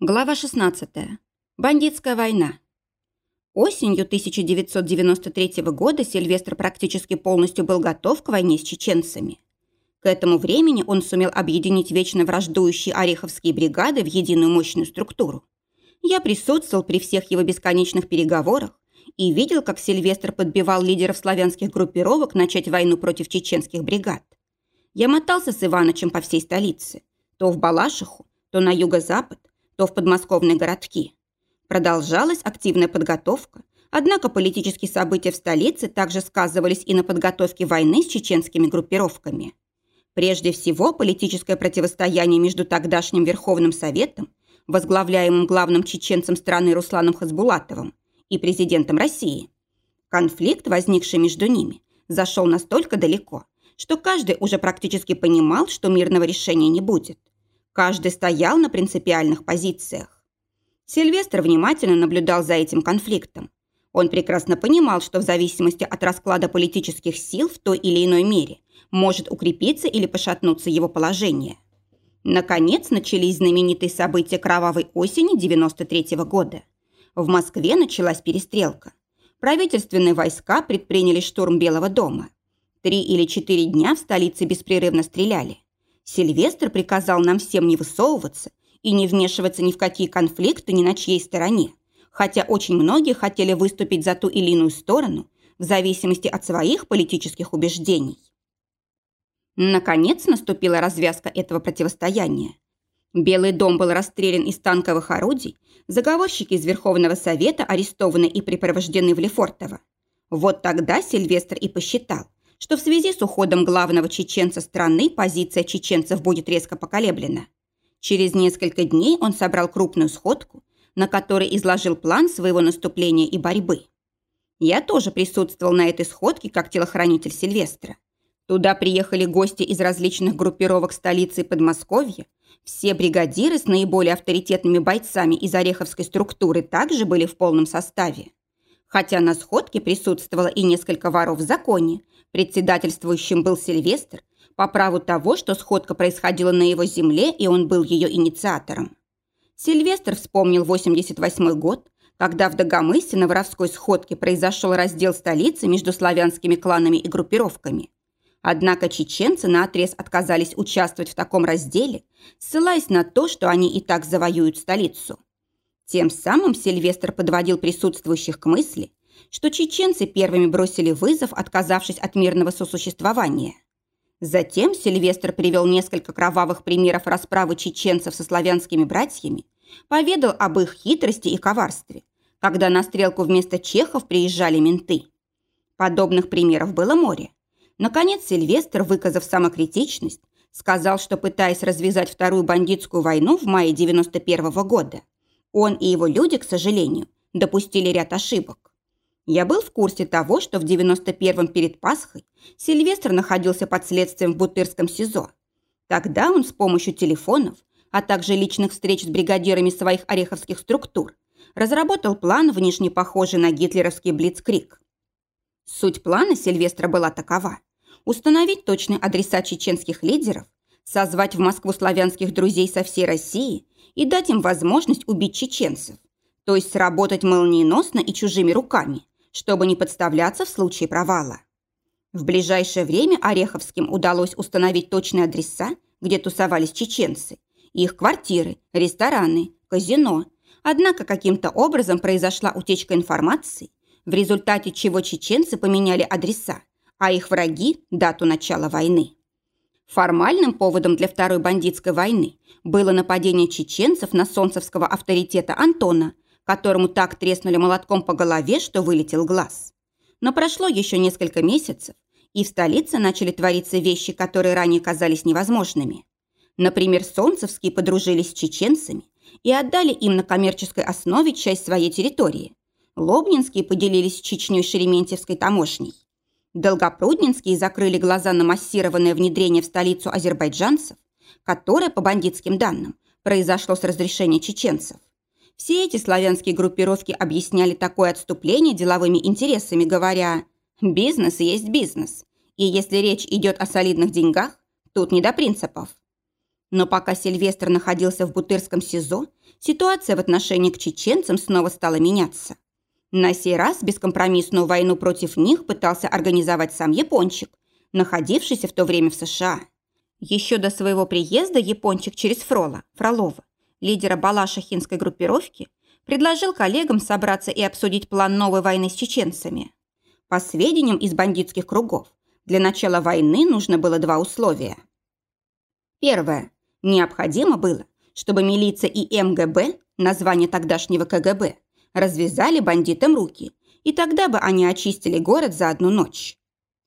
Глава 16. Бандитская война. Осенью 1993 года Сильвестр практически полностью был готов к войне с чеченцами. К этому времени он сумел объединить вечно враждующие ореховские бригады в единую мощную структуру. Я присутствовал при всех его бесконечных переговорах и видел, как Сильвестр подбивал лидеров славянских группировок начать войну против чеченских бригад. Я мотался с Иванычем по всей столице, то в Балашиху, то на юго-запад, то в подмосковные городки. Продолжалась активная подготовка, однако политические события в столице также сказывались и на подготовке войны с чеченскими группировками. Прежде всего, политическое противостояние между тогдашним Верховным Советом, возглавляемым главным чеченцем страны Русланом Хасбулатовым, и президентом России. Конфликт, возникший между ними, зашел настолько далеко, что каждый уже практически понимал, что мирного решения не будет. Каждый стоял на принципиальных позициях. Сильвестр внимательно наблюдал за этим конфликтом. Он прекрасно понимал, что в зависимости от расклада политических сил в той или иной мере может укрепиться или пошатнуться его положение. Наконец начались знаменитые события кровавой осени 93 -го года. В Москве началась перестрелка. Правительственные войска предприняли штурм Белого дома. Три или четыре дня в столице беспрерывно стреляли. Сильвестр приказал нам всем не высовываться и не вмешиваться ни в какие конфликты ни на чьей стороне, хотя очень многие хотели выступить за ту или иную сторону в зависимости от своих политических убеждений. Наконец наступила развязка этого противостояния. Белый дом был расстрелян из танковых орудий, заговорщики из Верховного Совета арестованы и припровождены в Лефортово. Вот тогда Сильвестр и посчитал, что в связи с уходом главного чеченца страны позиция чеченцев будет резко поколеблена. Через несколько дней он собрал крупную сходку, на которой изложил план своего наступления и борьбы. Я тоже присутствовал на этой сходке как телохранитель Сильвестра. Туда приехали гости из различных группировок столицы и Подмосковья. Все бригадиры с наиболее авторитетными бойцами из Ореховской структуры также были в полном составе. Хотя на сходке присутствовало и несколько воров в законе, Председательствующим был Сильвестр по праву того, что сходка происходила на его земле, и он был ее инициатором. Сильвестр вспомнил 88 год, когда в Дагомысе на воровской сходке произошел раздел столицы между славянскими кланами и группировками. Однако чеченцы наотрез отказались участвовать в таком разделе, ссылаясь на то, что они и так завоюют столицу. Тем самым Сильвестр подводил присутствующих к мысли, что чеченцы первыми бросили вызов, отказавшись от мирного сосуществования. Затем Сильвестр привел несколько кровавых примеров расправы чеченцев со славянскими братьями, поведал об их хитрости и коварстве, когда на стрелку вместо чехов приезжали менты. Подобных примеров было море. Наконец Сильвестр, выказав самокритичность, сказал, что пытаясь развязать вторую бандитскую войну в мае 91 -го года, он и его люди, к сожалению, допустили ряд ошибок. Я был в курсе того, что в 91-м перед Пасхой Сильвестр находился под следствием в Бутырском СИЗО. Тогда он с помощью телефонов, а также личных встреч с бригадирами своих ореховских структур разработал план, внешне похожий на гитлеровский блицкрик. Суть плана Сильвестра была такова – установить точные адреса чеченских лидеров, созвать в Москву славянских друзей со всей России и дать им возможность убить чеченцев, то есть сработать молниеносно и чужими руками, чтобы не подставляться в случае провала. В ближайшее время Ореховским удалось установить точные адреса, где тусовались чеченцы, их квартиры, рестораны, казино. Однако каким-то образом произошла утечка информации, в результате чего чеченцы поменяли адреса, а их враги – дату начала войны. Формальным поводом для второй бандитской войны было нападение чеченцев на солнцевского авторитета Антона – которому так треснули молотком по голове, что вылетел глаз. Но прошло еще несколько месяцев, и в столице начали твориться вещи, которые ранее казались невозможными. Например, солнцевские подружились с чеченцами и отдали им на коммерческой основе часть своей территории. Лобнинские поделились с Чечней Шереметьевской таможней. Долгопруднинские закрыли глаза на массированное внедрение в столицу азербайджанцев, которое, по бандитским данным, произошло с разрешения чеченцев. Все эти славянские группировки объясняли такое отступление деловыми интересами, говоря «бизнес есть бизнес». И если речь идет о солидных деньгах, тут не до принципов. Но пока Сильвестр находился в Бутырском СИЗО, ситуация в отношении к чеченцам снова стала меняться. На сей раз бескомпромиссную войну против них пытался организовать сам Япончик, находившийся в то время в США. Еще до своего приезда Япончик через Фрола, Фролова, лидера балашахинской группировки, предложил коллегам собраться и обсудить план новой войны с чеченцами. По сведениям из бандитских кругов, для начала войны нужно было два условия. Первое. Необходимо было, чтобы милиция и МГБ, название тогдашнего КГБ, развязали бандитам руки, и тогда бы они очистили город за одну ночь.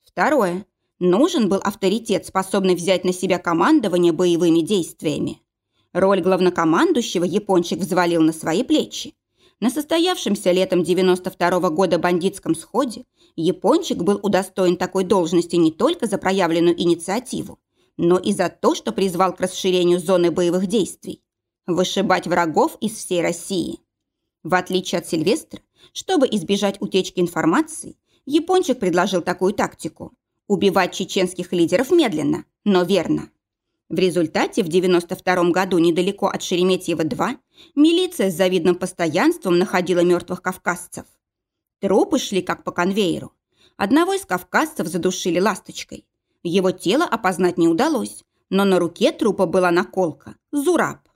Второе. Нужен был авторитет, способный взять на себя командование боевыми действиями. Роль главнокомандующего япончик взвалил на свои плечи. На состоявшемся летом 92 -го года бандитском сходе япончик был удостоен такой должности не только за проявленную инициативу, но и за то, что призвал к расширению зоны боевых действий. Вышибать врагов из всей России. В отличие от Сильвестра, чтобы избежать утечки информации, япончик предложил такую тактику – убивать чеченских лидеров медленно, но верно. В результате в 92 году недалеко от Шереметьево-2 милиция с завидным постоянством находила мертвых кавказцев. Трупы шли как по конвейеру. Одного из кавказцев задушили ласточкой. Его тело опознать не удалось, но на руке трупа была наколка – зураб.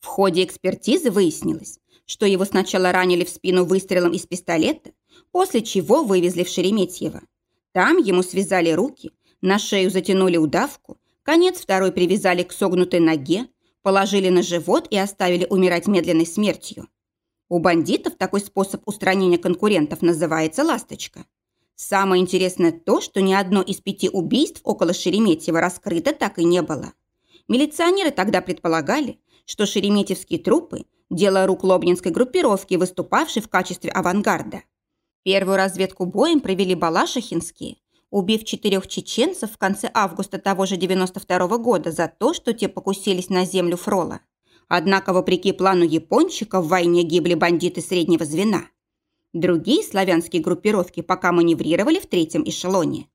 В ходе экспертизы выяснилось, что его сначала ранили в спину выстрелом из пистолета, после чего вывезли в Шереметьево. Там ему связали руки, на шею затянули удавку, конец второй привязали к согнутой ноге, положили на живот и оставили умирать медленной смертью. У бандитов такой способ устранения конкурентов называется «ласточка». Самое интересное то, что ни одно из пяти убийств около Шереметьево раскрыто так и не было. Милиционеры тогда предполагали, что шереметьевские трупы дело рук лобнинской группировки, выступавшей в качестве авангарда. Первую разведку боем провели Балашихинские, убив четырех чеченцев в конце августа того же 92 -го года за то, что те покусились на землю Фрола. Однако, вопреки плану япончика, в войне гибли бандиты среднего звена. Другие славянские группировки пока маневрировали в третьем эшелоне.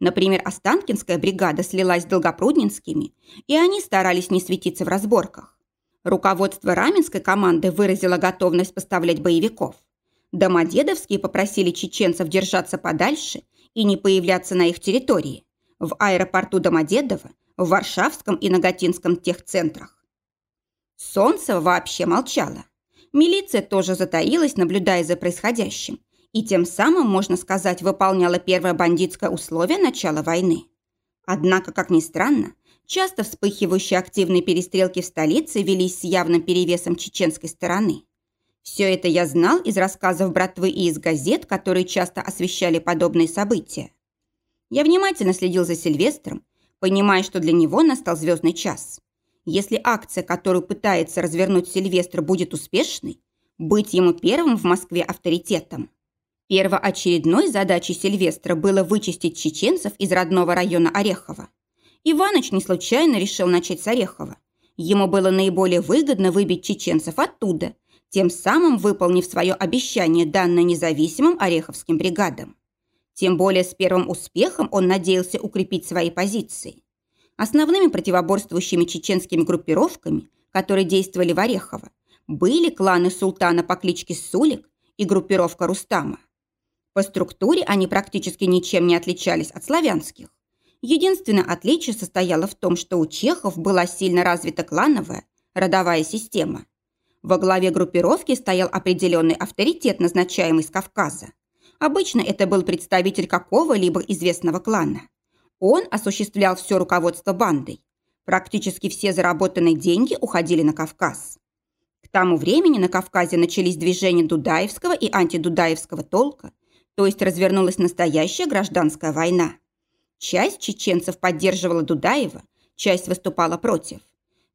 Например, Останкинская бригада слилась с Долгопруднинскими, и они старались не светиться в разборках. Руководство Раменской команды выразило готовность поставлять боевиков. Домодедовские попросили чеченцев держаться подальше и не появляться на их территории. В аэропорту Домодедово, в Варшавском и Нагатинском техцентрах. Солнце вообще молчало. Милиция тоже затаилась, наблюдая за происходящим, и тем самым, можно сказать, выполняла первое бандитское условие начала войны. Однако, как ни странно, Часто вспыхивающие активные перестрелки в столице велись с явным перевесом чеченской стороны. Все это я знал из рассказов братвы и из газет, которые часто освещали подобные события. Я внимательно следил за Сильвестром, понимая, что для него настал звездный час. Если акция, которую пытается развернуть Сильвестр, будет успешной, быть ему первым в Москве авторитетом. Первоочередной задачей Сильвестра было вычистить чеченцев из родного района Орехова. Иваныч не случайно решил начать с Орехова. Ему было наиболее выгодно выбить чеченцев оттуда, тем самым выполнив свое обещание, данное независимым ореховским бригадам. Тем более с первым успехом он надеялся укрепить свои позиции. Основными противоборствующими чеченскими группировками, которые действовали в Орехово, были кланы султана по кличке Сулик и группировка Рустама. По структуре они практически ничем не отличались от славянских. Единственное отличие состояло в том, что у чехов была сильно развита клановая, родовая система. Во главе группировки стоял определенный авторитет, назначаемый с Кавказа. Обычно это был представитель какого-либо известного клана. Он осуществлял все руководство бандой. Практически все заработанные деньги уходили на Кавказ. К тому времени на Кавказе начались движения Дудаевского и антидудаевского толка, то есть развернулась настоящая гражданская война. Часть чеченцев поддерживала Дудаева, часть выступала против.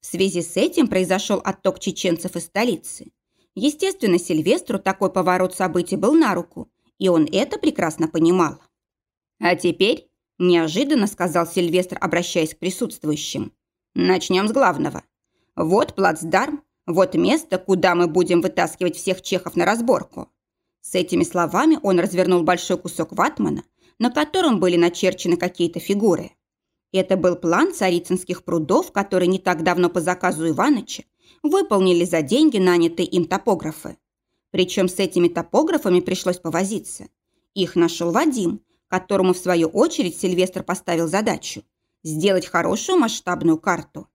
В связи с этим произошел отток чеченцев из столицы. Естественно, Сильвестру такой поворот событий был на руку, и он это прекрасно понимал. «А теперь», – неожиданно сказал Сильвестр, обращаясь к присутствующим, – «начнем с главного. Вот плацдарм, вот место, куда мы будем вытаскивать всех чехов на разборку». С этими словами он развернул большой кусок ватмана, на котором были начерчены какие-то фигуры. Это был план царицынских прудов, который не так давно по заказу Иваныча выполнили за деньги нанятые им топографы. Причем с этими топографами пришлось повозиться. Их нашел Вадим, которому в свою очередь Сильвестр поставил задачу – сделать хорошую масштабную карту.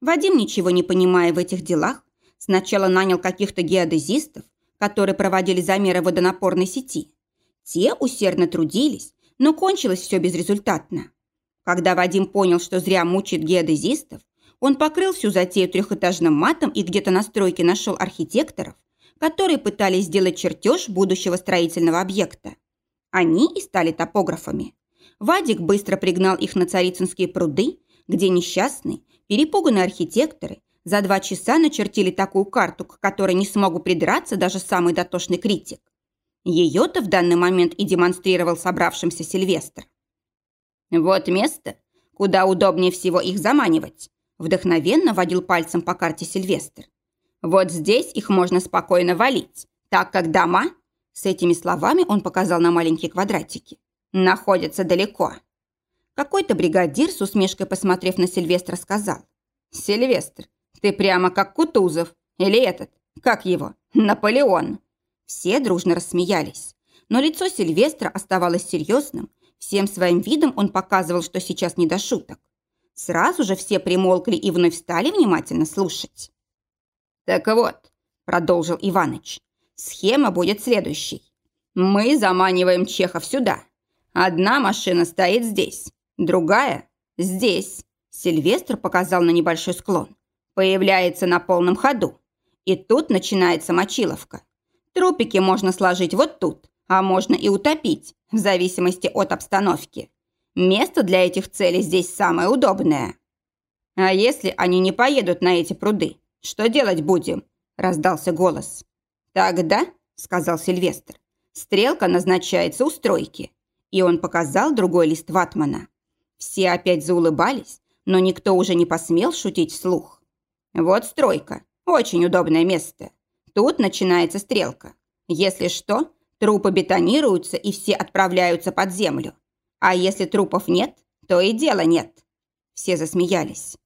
Вадим, ничего не понимая в этих делах, сначала нанял каких-то геодезистов, которые проводили замеры водонапорной сети. Те усердно трудились, но кончилось все безрезультатно. Когда Вадим понял, что зря мучает геодезистов, он покрыл всю затею трехэтажным матом и где-то на стройке нашел архитекторов, которые пытались сделать чертеж будущего строительного объекта. Они и стали топографами. Вадик быстро пригнал их на Царицынские пруды, где несчастные, перепуганные архитекторы за два часа начертили такую карту, к которой не смогу придраться даже самый дотошный критик. Ее-то в данный момент и демонстрировал собравшимся Сильвестр. «Вот место, куда удобнее всего их заманивать», вдохновенно водил пальцем по карте Сильвестр. «Вот здесь их можно спокойно валить, так как дома...» С этими словами он показал на маленькие квадратики. «Находятся далеко». Какой-то бригадир, с усмешкой посмотрев на Сильвестра, сказал. «Сильвестр, ты прямо как Кутузов. Или этот, как его, Наполеон». Все дружно рассмеялись. Но лицо Сильвестра оставалось серьезным, Всем своим видом он показывал, что сейчас не до шуток. Сразу же все примолкли и вновь стали внимательно слушать. «Так вот», – продолжил Иваныч, – «схема будет следующей. Мы заманиваем чехов сюда. Одна машина стоит здесь, другая – здесь». Сильвестр показал на небольшой склон. Появляется на полном ходу. И тут начинается мочиловка. Трупики можно сложить вот тут, а можно и утопить, в зависимости от обстановки. Место для этих целей здесь самое удобное. А если они не поедут на эти пруды, что делать будем? Раздался голос. Тогда, сказал Сильвестр, стрелка назначается у стройки. И он показал другой лист ватмана. Все опять заулыбались, но никто уже не посмел шутить вслух. Вот стройка. Очень удобное место. Тут начинается стрелка. Если что, Трупы бетонируются и все отправляются под землю. А если трупов нет, то и дела нет. Все засмеялись.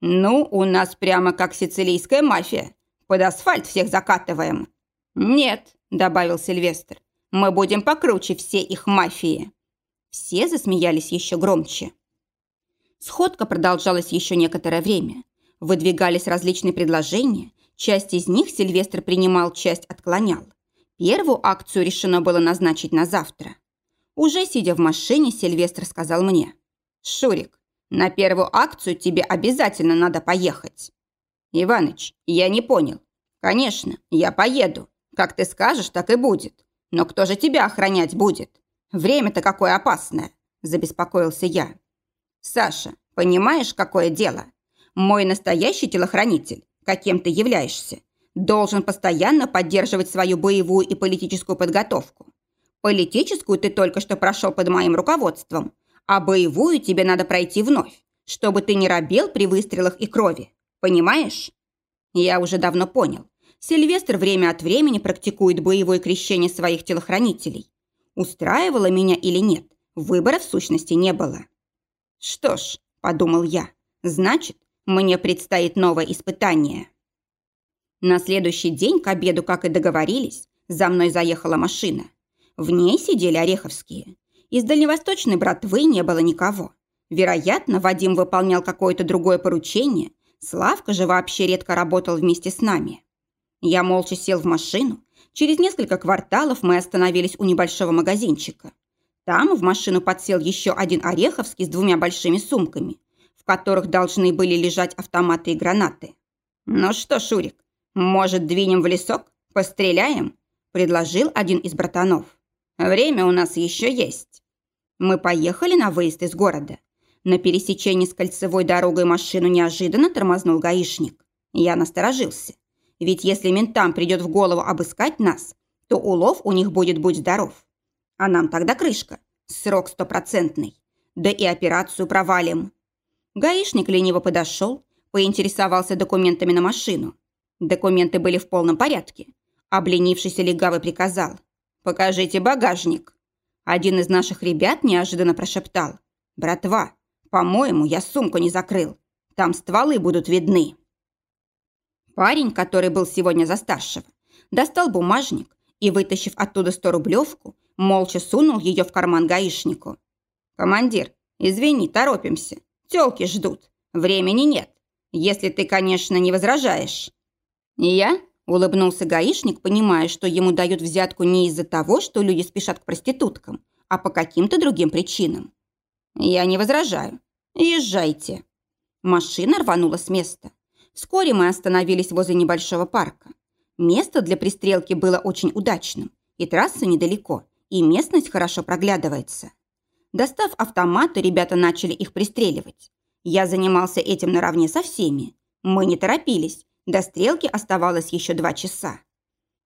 Ну, у нас прямо как сицилийская мафия. Под асфальт всех закатываем. Нет, добавил Сильвестр. Мы будем покруче все их мафии. Все засмеялись еще громче. Сходка продолжалась еще некоторое время. Выдвигались различные предложения. Часть из них Сильвестр принимал, часть отклонял. Первую акцию решено было назначить на завтра. Уже сидя в машине, Сильвестр сказал мне. «Шурик, на первую акцию тебе обязательно надо поехать». «Иваныч, я не понял. Конечно, я поеду. Как ты скажешь, так и будет. Но кто же тебя охранять будет? Время-то какое опасное», – забеспокоился я. «Саша, понимаешь, какое дело? Мой настоящий телохранитель, каким ты являешься, должен постоянно поддерживать свою боевую и политическую подготовку. Политическую ты только что прошел под моим руководством, а боевую тебе надо пройти вновь, чтобы ты не робел при выстрелах и крови. Понимаешь? Я уже давно понял. Сильвестр время от времени практикует боевое крещение своих телохранителей. Устраивало меня или нет, выбора в сущности не было. Что ж, подумал я, значит, мне предстоит новое испытание. На следующий день к обеду, как и договорились, за мной заехала машина. В ней сидели Ореховские. Из дальневосточной братвы не было никого. Вероятно, Вадим выполнял какое-то другое поручение. Славка же вообще редко работал вместе с нами. Я молча сел в машину. Через несколько кварталов мы остановились у небольшого магазинчика. Там в машину подсел еще один Ореховский с двумя большими сумками, в которых должны были лежать автоматы и гранаты. «Ну что, Шурик, «Может, двинем в лесок? Постреляем?» – предложил один из братанов. «Время у нас еще есть». Мы поехали на выезд из города. На пересечении с кольцевой дорогой машину неожиданно тормознул гаишник. Я насторожился. Ведь если ментам придет в голову обыскать нас, то улов у них будет будь здоров. А нам тогда крышка. Срок стопроцентный. Да и операцию провалим. Гаишник лениво подошел, поинтересовался документами на машину. Документы были в полном порядке. Обленившийся легавый приказал. «Покажите багажник». Один из наших ребят неожиданно прошептал. «Братва, По-моему, я сумку не закрыл. Там стволы будут видны. Парень, который был сегодня за старшего, достал бумажник и, вытащив оттуда сто рублевку, молча сунул ее в карман гаишнику. «Командир, извини, торопимся. Тёлки ждут. Времени нет. Если ты, конечно, не возражаешь». «Я?» – улыбнулся гаишник, понимая, что ему дают взятку не из-за того, что люди спешат к проституткам, а по каким-то другим причинам. «Я не возражаю. Езжайте». Машина рванула с места. Вскоре мы остановились возле небольшого парка. Место для пристрелки было очень удачным, и трасса недалеко, и местность хорошо проглядывается. Достав автоматы, ребята начали их пристреливать. Я занимался этим наравне со всеми. Мы не торопились, до стрелки оставалось еще два часа.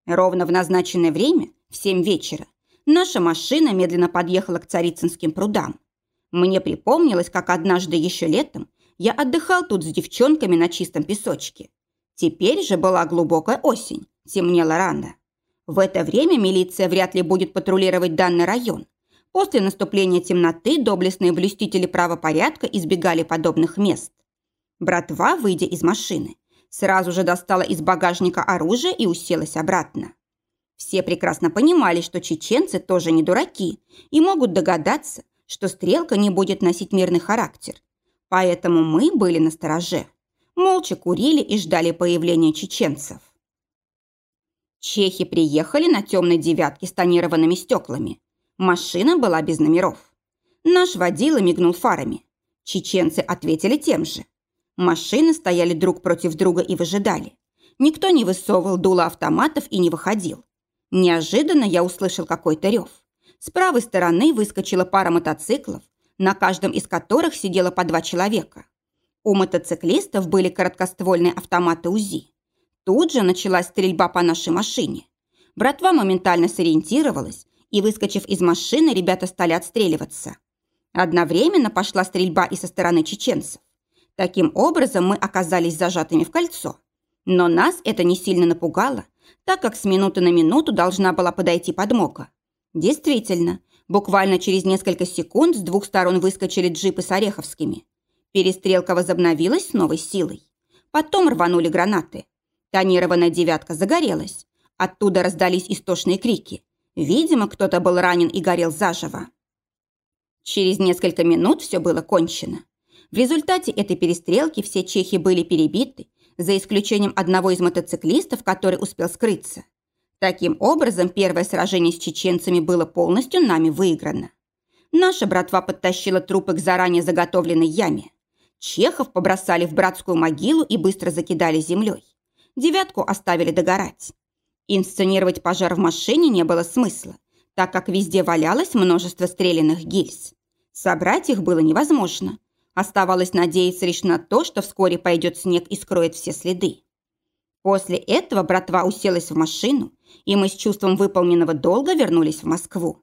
Ровно в назначенное время, в семь вечера, наша машина медленно подъехала к Царицынским прудам. Мне припомнилось, как однажды еще летом я отдыхал тут с девчонками на чистом песочке. Теперь же была глубокая осень, темнело рано. В это время милиция вряд ли будет патрулировать данный район. После наступления темноты доблестные блюстители правопорядка избегали подобных мест. Братва, выйдя из машины, сразу же достала из багажника оружие и уселась обратно. Все прекрасно понимали, что чеченцы тоже не дураки и могут догадаться, что стрелка не будет носить мирный характер. Поэтому мы были на стороже. Молча курили и ждали появления чеченцев. Чехи приехали на темной девятке с тонированными стеклами. Машина была без номеров. Наш водила мигнул фарами. Чеченцы ответили тем же. Машины стояли друг против друга и выжидали. Никто не высовывал дуло автоматов и не выходил. Неожиданно я услышал какой-то рев. С правой стороны выскочила пара мотоциклов, на каждом из которых сидело по два человека. У мотоциклистов были короткоствольные автоматы УЗИ. Тут же началась стрельба по нашей машине. Братва моментально сориентировалась, и, выскочив из машины, ребята стали отстреливаться. Одновременно пошла стрельба и со стороны чеченцев. Таким образом, мы оказались зажатыми в кольцо. Но нас это не сильно напугало, так как с минуты на минуту должна была подойти подмога. Действительно, буквально через несколько секунд с двух сторон выскочили джипы с Ореховскими. Перестрелка возобновилась с новой силой. Потом рванули гранаты. Тонированная девятка загорелась. Оттуда раздались истошные крики. Видимо, кто-то был ранен и горел заживо. Через несколько минут все было кончено. В результате этой перестрелки все чехи были перебиты, за исключением одного из мотоциклистов, который успел скрыться. Таким образом, первое сражение с чеченцами было полностью нами выиграно. Наша братва подтащила трупы к заранее заготовленной яме. Чехов побросали в братскую могилу и быстро закидали землей. Девятку оставили догорать. Инсценировать пожар в машине не было смысла, так как везде валялось множество стрелянных гильз. Собрать их было невозможно. Оставалось надеяться лишь на то, что вскоре пойдет снег и скроет все следы. После этого братва уселась в машину, и мы с чувством выполненного долга вернулись в Москву.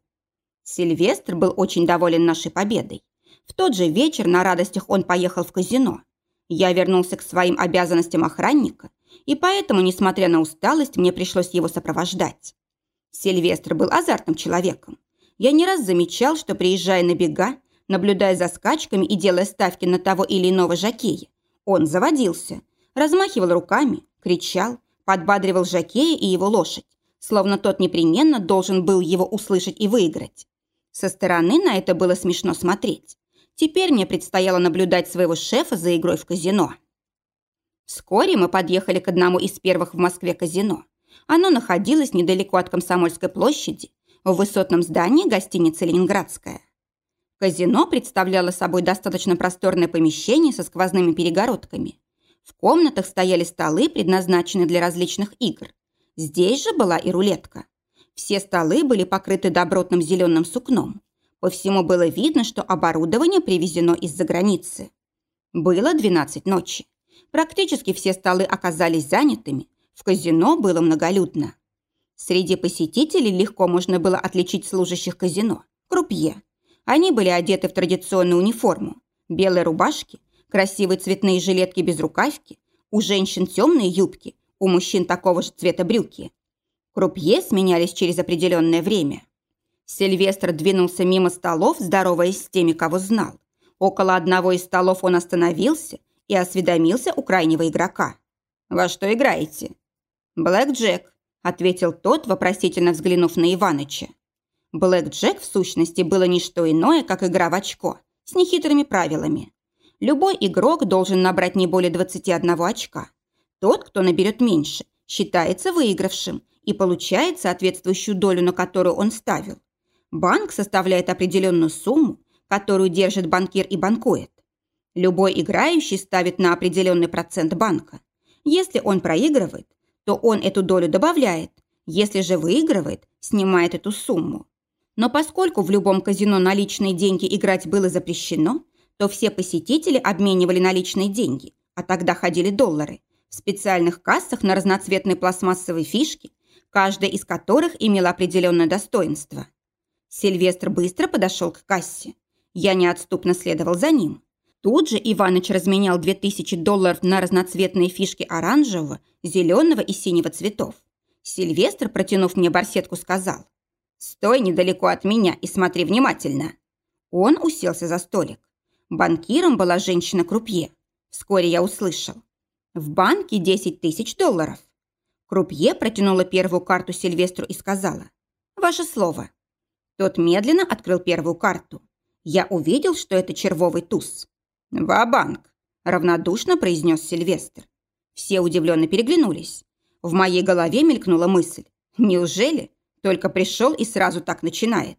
Сильвестр был очень доволен нашей победой. В тот же вечер на радостях он поехал в казино. Я вернулся к своим обязанностям охранника, и поэтому, несмотря на усталость, мне пришлось его сопровождать. Сильвестр был азартным человеком. Я не раз замечал, что, приезжая на бега, наблюдая за скачками и делая ставки на того или иного жакея, он заводился, размахивал руками, кричал, подбадривал жакея и его лошадь, словно тот непременно должен был его услышать и выиграть. Со стороны на это было смешно смотреть. Теперь мне предстояло наблюдать своего шефа за игрой в казино. Вскоре мы подъехали к одному из первых в Москве казино. Оно находилось недалеко от Комсомольской площади, в высотном здании гостиницы «Ленинградская». Казино представляло собой достаточно просторное помещение со сквозными перегородками. В комнатах стояли столы, предназначенные для различных игр. Здесь же была и рулетка. Все столы были покрыты добротным зеленым сукном. По всему было видно, что оборудование привезено из-за границы. Было 12 ночи. Практически все столы оказались занятыми. В казино было многолюдно. Среди посетителей легко можно было отличить служащих казино – крупье. Они были одеты в традиционную униформу. Белые рубашки, красивые цветные жилетки без рукавки, у женщин темные юбки, у мужчин такого же цвета брюки. Крупье сменялись через определенное время. Сильвестр двинулся мимо столов, здороваясь с теми, кого знал. Около одного из столов он остановился и осведомился у крайнего игрока. «Во что играете?» «Блэк Джек», – ответил тот, вопросительно взглянув на Иваныча. Блэк Джек в сущности было не что иное, как игра в очко, с нехитрыми правилами. Любой игрок должен набрать не более 21 очка. Тот, кто наберет меньше, считается выигравшим и получает соответствующую долю, на которую он ставил. Банк составляет определенную сумму, которую держит банкир и банкует. Любой играющий ставит на определенный процент банка. Если он проигрывает, то он эту долю добавляет. Если же выигрывает, снимает эту сумму. Но поскольку в любом казино наличные деньги играть было запрещено, то все посетители обменивали наличные деньги, а тогда ходили доллары, в специальных кассах на разноцветные пластмассовые фишки, каждая из которых имела определенное достоинство. Сильвестр быстро подошел к кассе. Я неотступно следовал за ним. Тут же Иваныч разменял 2000 долларов на разноцветные фишки оранжевого, зеленого и синего цветов. Сильвестр, протянув мне барсетку, сказал, «Стой недалеко от меня и смотри внимательно». Он уселся за столик. Банкиром была женщина-крупье. Вскоре я услышал. В банке 10 тысяч долларов. Крупье протянула первую карту Сильвестру и сказала. «Ваше слово». Тот медленно открыл первую карту. Я увидел, что это червовый туз. «Ва-банк», – равнодушно произнес Сильвестр. Все удивленно переглянулись. В моей голове мелькнула мысль. Неужели? Только пришел и сразу так начинает.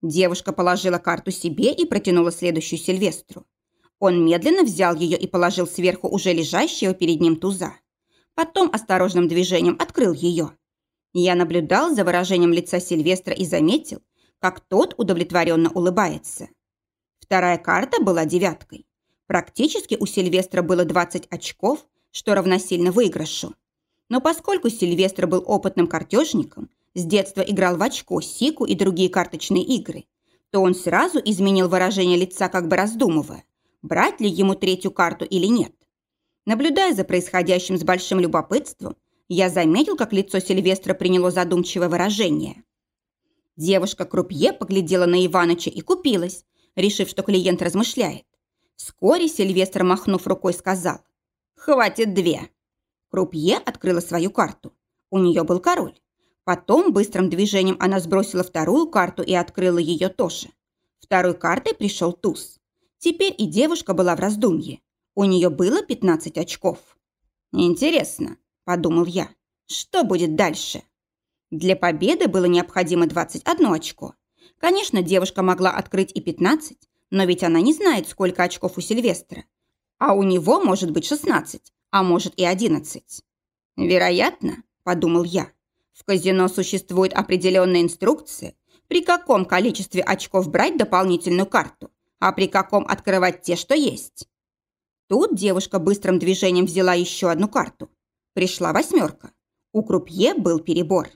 Девушка положила карту себе и протянула следующую Сильвестру. Он медленно взял ее и положил сверху уже лежащего перед ним туза. Потом осторожным движением открыл ее. Я наблюдал за выражением лица Сильвестра и заметил, как тот удовлетворенно улыбается. Вторая карта была девяткой. Практически у Сильвестра было 20 очков, что равносильно выигрышу. Но поскольку Сильвестр был опытным картежником, с детства играл в очко, сику и другие карточные игры, то он сразу изменил выражение лица, как бы раздумывая, брать ли ему третью карту или нет. Наблюдая за происходящим с большим любопытством, я заметил, как лицо Сильвестра приняло задумчивое выражение. Девушка-крупье поглядела на Иваныча и купилась, решив, что клиент размышляет. Вскоре Сильвестр, махнув рукой, сказал «Хватит две». Крупье открыла свою карту. У нее был король. Потом быстрым движением она сбросила вторую карту и открыла ее тоже. Второй картой пришел туз. Теперь и девушка была в раздумье. У нее было 15 очков. «Интересно», – подумал я, – «что будет дальше?» Для победы было необходимо 21 очко. Конечно, девушка могла открыть и 15, но ведь она не знает, сколько очков у Сильвестра. А у него может быть 16, а может и 11. Вероятно, подумал я, в казино существует определенная инструкция, при каком количестве очков брать дополнительную карту, а при каком открывать те, что есть. Тут девушка быстрым движением взяла еще одну карту. Пришла восьмерка. У крупье был перебор.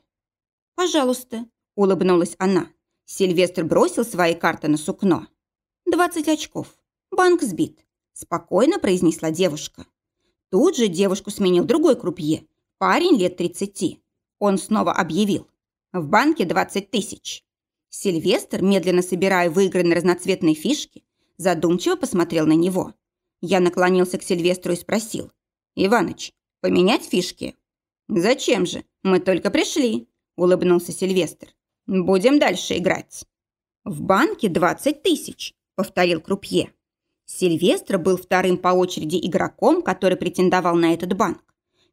«Пожалуйста», – улыбнулась она. Сильвестр бросил свои карты на сукно. «Двадцать очков. Банк сбит», – спокойно произнесла девушка. Тут же девушку сменил другой крупье, парень лет тридцати. Он снова объявил. «В банке двадцать тысяч». Сильвестр, медленно собирая выигранные разноцветные фишки, задумчиво посмотрел на него. Я наклонился к Сильвестру и спросил. «Иваныч, поменять фишки?» «Зачем же? Мы только пришли», – улыбнулся Сильвестр. «Будем дальше играть». «В банке 20 тысяч», – повторил Крупье. Сильвестр был вторым по очереди игроком, который претендовал на этот банк.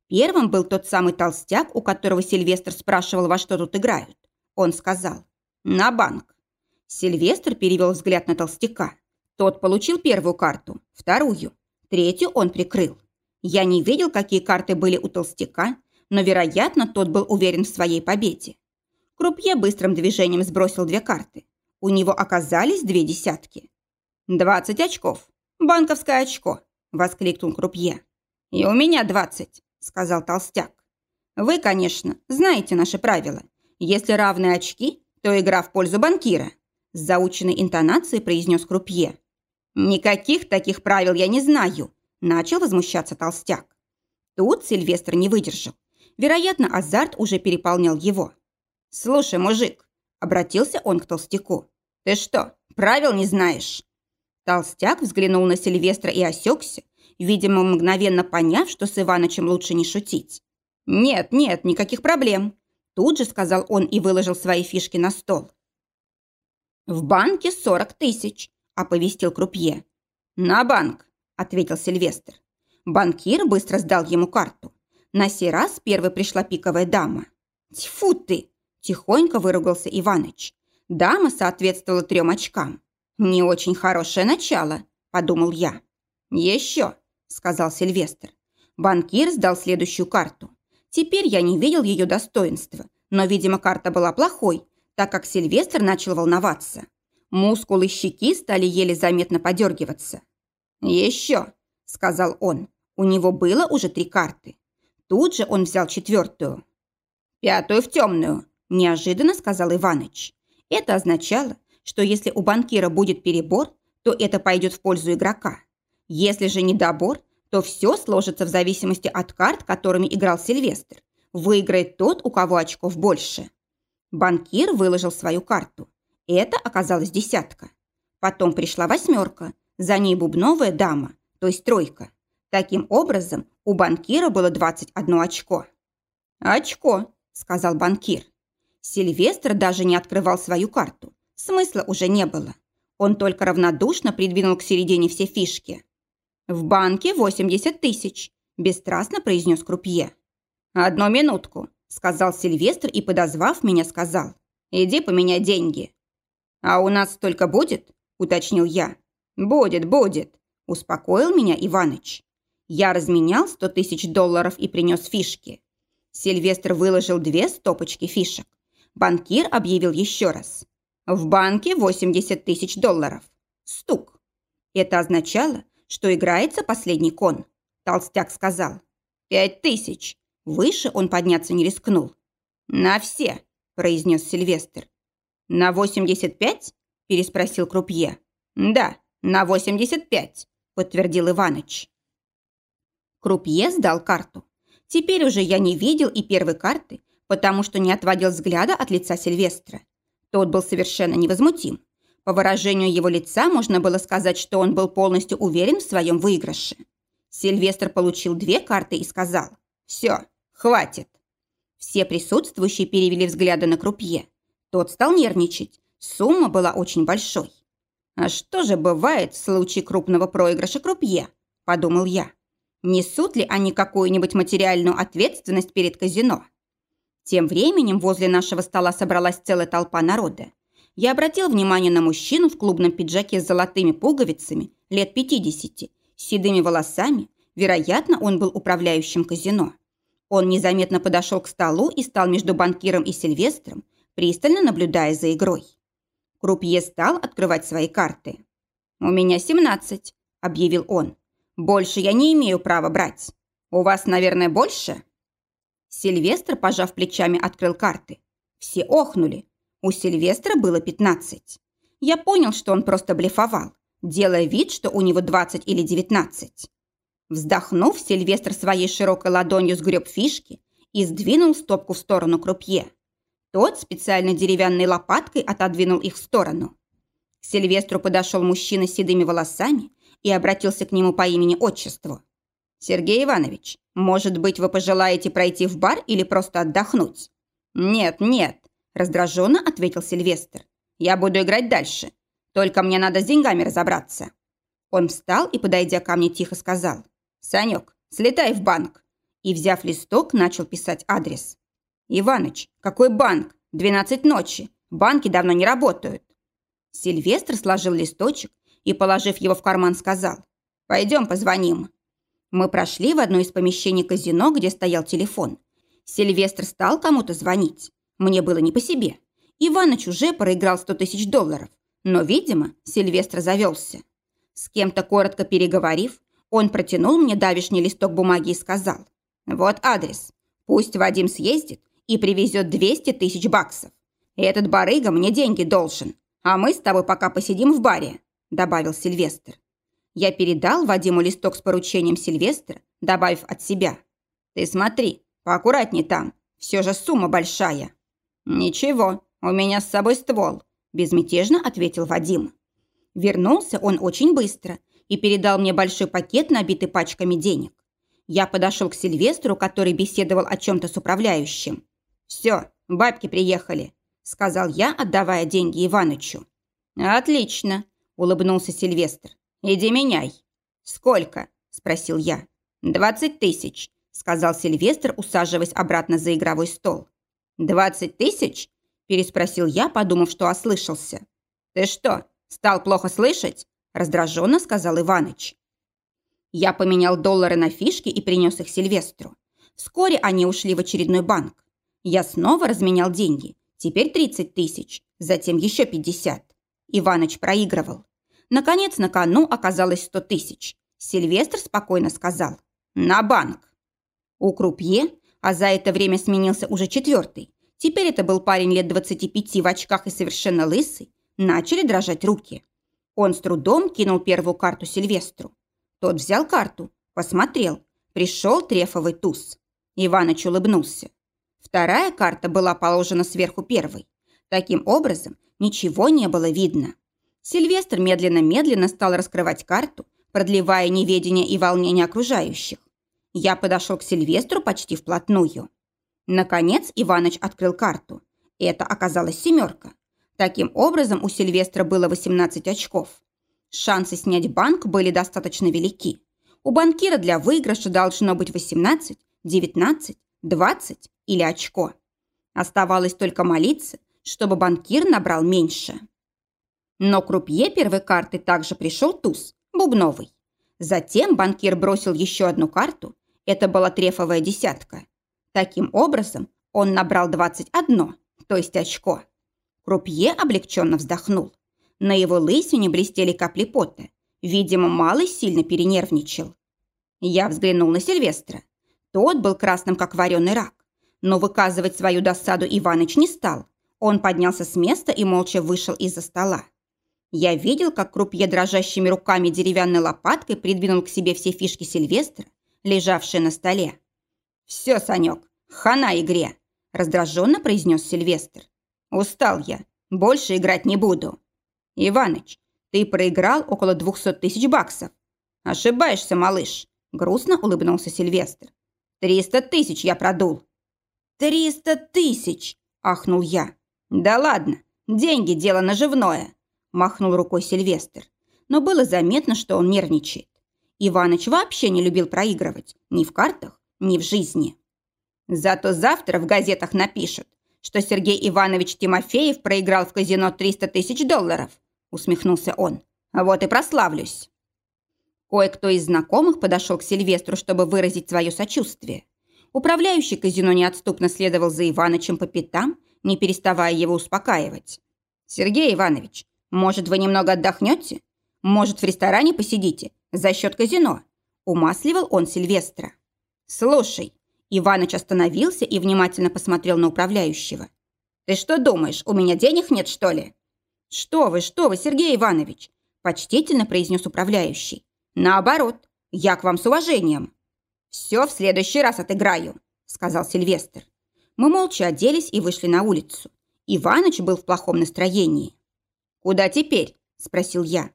Первым был тот самый толстяк, у которого Сильвестр спрашивал, во что тут играют. Он сказал «На банк». Сильвестр перевел взгляд на толстяка. Тот получил первую карту, вторую, третью он прикрыл. Я не видел, какие карты были у толстяка, но, вероятно, тот был уверен в своей победе. Крупье быстрым движением сбросил две карты. У него оказались две десятки. «Двадцать очков. Банковское очко!» – воскликнул Крупье. «И у меня двадцать», – сказал Толстяк. «Вы, конечно, знаете наши правила. Если равные очки, то игра в пользу банкира», – с заученной интонацией произнес Крупье. «Никаких таких правил я не знаю», – начал возмущаться Толстяк. Тут Сильвестр не выдержал. Вероятно, азарт уже переполнял его. «Слушай, мужик», – обратился он к толстяку, – «ты что, правил не знаешь?» Толстяк взглянул на Сильвестра и осекся, видимо, мгновенно поняв, что с Иванычем лучше не шутить. «Нет, нет, никаких проблем», – тут же сказал он и выложил свои фишки на стол. «В банке сорок тысяч», – оповестил крупье. «На банк», – ответил Сильвестр. Банкир быстро сдал ему карту. На сей раз первой пришла пиковая дама. «Тьфу ты!» – тихонько выругался Иваныч. Дама соответствовала трем очкам. «Не очень хорошее начало», – подумал я. «Еще», – сказал Сильвестр. Банкир сдал следующую карту. Теперь я не видел ее достоинства, но, видимо, карта была плохой, так как Сильвестр начал волноваться. Мускулы щеки стали еле заметно подергиваться. «Еще», – сказал он. У него было уже три карты. Тут же он взял четвертую. «Пятую в темную», – неожиданно сказал Иваныч. Это означало, что если у банкира будет перебор, то это пойдет в пользу игрока. Если же недобор, то все сложится в зависимости от карт, которыми играл Сильвестр. Выиграет тот, у кого очков больше. Банкир выложил свою карту. Это оказалась десятка. Потом пришла восьмерка, за ней бубновая дама, то есть тройка. Таким образом, у банкира было 21 очко. «Очко», – сказал банкир. Сильвестр даже не открывал свою карту. Смысла уже не было. Он только равнодушно придвинул к середине все фишки. «В банке 80 тысяч», – бесстрастно произнес крупье. «Одну минутку», – сказал Сильвестр и, подозвав меня, сказал. «Иди поменяй деньги». «А у нас столько будет?» – уточнил я. «Будет, будет», – успокоил меня Иваныч. Я разменял 100 тысяч долларов и принес фишки. Сильвестр выложил две стопочки фишек. Банкир объявил еще раз. В банке 80 тысяч долларов. Стук. Это означало, что играется последний кон. Толстяк сказал. «Пять тысяч». Выше он подняться не рискнул. «На все», – произнес Сильвестр. «На 85?» – переспросил Крупье. «Да, на 85», – подтвердил Иваныч. Крупье сдал карту. Теперь уже я не видел и первой карты, потому что не отводил взгляда от лица Сильвестра. Тот был совершенно невозмутим. По выражению его лица можно было сказать, что он был полностью уверен в своем выигрыше. Сильвестр получил две карты и сказал «Все, хватит». Все присутствующие перевели взгляды на крупье. Тот стал нервничать. Сумма была очень большой. «А что же бывает в случае крупного проигрыша крупье?» – подумал я. «Несут ли они какую-нибудь материальную ответственность перед казино?» Тем временем возле нашего стола собралась целая толпа народа. Я обратил внимание на мужчину в клубном пиджаке с золотыми пуговицами, лет 50, с седыми волосами. Вероятно, он был управляющим казино. Он незаметно подошел к столу и стал между банкиром и Сильвестром, пристально наблюдая за игрой. Крупье стал открывать свои карты. «У меня 17», – объявил он. «Больше я не имею права брать. У вас, наверное, больше?» Сильвестр, пожав плечами, открыл карты. Все охнули. У Сильвестра было 15. Я понял, что он просто блефовал, делая вид, что у него 20 или 19. Вздохнув, Сильвестр своей широкой ладонью сгреб фишки и сдвинул стопку в сторону крупье. Тот специально деревянной лопаткой отодвинул их в сторону. К Сильвестру подошел мужчина с седыми волосами и обратился к нему по имени-отчеству. «Сергей Иванович, может быть, вы пожелаете пройти в бар или просто отдохнуть?» «Нет, нет», – раздраженно ответил Сильвестр. «Я буду играть дальше. Только мне надо с деньгами разобраться». Он встал и, подойдя ко мне, тихо сказал. «Санек, слетай в банк». И, взяв листок, начал писать адрес. «Иваныч, какой банк? Двенадцать ночи. Банки давно не работают». Сильвестр сложил листочек и, положив его в карман, сказал. «Пойдем позвоним». Мы прошли в одно из помещений казино, где стоял телефон. Сильвестр стал кому-то звонить. Мне было не по себе. Иваныч уже проиграл 100 тысяч долларов. Но, видимо, Сильвестр завелся. С кем-то коротко переговорив, он протянул мне давишний листок бумаги и сказал. «Вот адрес. Пусть Вадим съездит и привезет 200 тысяч баксов. Этот барыга мне деньги должен, а мы с тобой пока посидим в баре», добавил Сильвестр. Я передал Вадиму листок с поручением Сильвестра, добавив от себя. «Ты смотри, поаккуратней там, все же сумма большая». «Ничего, у меня с собой ствол», – безмятежно ответил Вадим. Вернулся он очень быстро и передал мне большой пакет, набитый пачками денег. Я подошел к Сильвестру, который беседовал о чем-то с управляющим. «Все, бабки приехали», – сказал я, отдавая деньги Иванычу. «Отлично», – улыбнулся Сильвестр. «Иди меняй». «Сколько?» – спросил я. «Двадцать тысяч», – сказал Сильвестр, усаживаясь обратно за игровой стол. «Двадцать тысяч?» – переспросил я, подумав, что ослышался. «Ты что, стал плохо слышать?» – раздраженно сказал Иваныч. Я поменял доллары на фишки и принес их Сильвестру. Вскоре они ушли в очередной банк. Я снова разменял деньги. Теперь 30 тысяч, затем еще 50. Иваныч проигрывал. Наконец, на кону оказалось 100 тысяч. Сильвестр спокойно сказал «На банк». У крупье, а за это время сменился уже четвертый, теперь это был парень лет 25 в очках и совершенно лысый, начали дрожать руки. Он с трудом кинул первую карту Сильвестру. Тот взял карту, посмотрел. Пришел трефовый туз. Иваныч улыбнулся. Вторая карта была положена сверху первой. Таким образом, ничего не было видно. Сильвестр медленно-медленно стал раскрывать карту, продлевая неведение и волнение окружающих. Я подошел к Сильвестру почти вплотную. Наконец Иваныч открыл карту. Это оказалась семерка. Таким образом, у Сильвестра было 18 очков. Шансы снять банк были достаточно велики. У банкира для выигрыша должно быть 18, 19, 20 или очко. Оставалось только молиться, чтобы банкир набрал меньше. Но крупье первой карты также пришел туз, бубновый. Затем банкир бросил еще одну карту. Это была трефовая десятка. Таким образом, он набрал 21, то есть очко. Крупье облегченно вздохнул. На его лысине блестели капли пота. Видимо, малый сильно перенервничал. Я взглянул на Сильвестра. Тот был красным, как вареный рак. Но выказывать свою досаду Иваныч не стал. Он поднялся с места и молча вышел из-за стола. Я видел, как крупье дрожащими руками деревянной лопаткой придвинул к себе все фишки Сильвестра, лежавшие на столе. «Все, Санек, хана игре!» – раздраженно произнес Сильвестр. «Устал я. Больше играть не буду». «Иваныч, ты проиграл около двухсот тысяч баксов». «Ошибаешься, малыш», – грустно улыбнулся Сильвестр. «Триста тысяч я продул». «Триста тысяч!» – ахнул я. «Да ладно, деньги – дело наживное», махнул рукой Сильвестр. Но было заметно, что он нервничает. Иваныч вообще не любил проигрывать. Ни в картах, ни в жизни. Зато завтра в газетах напишут, что Сергей Иванович Тимофеев проиграл в казино 300 тысяч долларов, усмехнулся он. Вот и прославлюсь. Кое-кто из знакомых подошел к Сильвестру, чтобы выразить свое сочувствие. Управляющий казино неотступно следовал за Иванычем по пятам, не переставая его успокаивать. «Сергей Иванович, может, вы немного отдохнете? Может, в ресторане посидите? За счет казино?» Умасливал он Сильвестра. «Слушай». Иваныч остановился и внимательно посмотрел на управляющего. «Ты что думаешь, у меня денег нет, что ли?» «Что вы, что вы, Сергей Иванович!» почтительно произнес управляющий. «Наоборот, я к вам с уважением». «Все в следующий раз отыграю», сказал Сильвестр. Мы молча оделись и вышли на улицу. Иваныч был в плохом настроении. «Куда теперь?» – спросил я.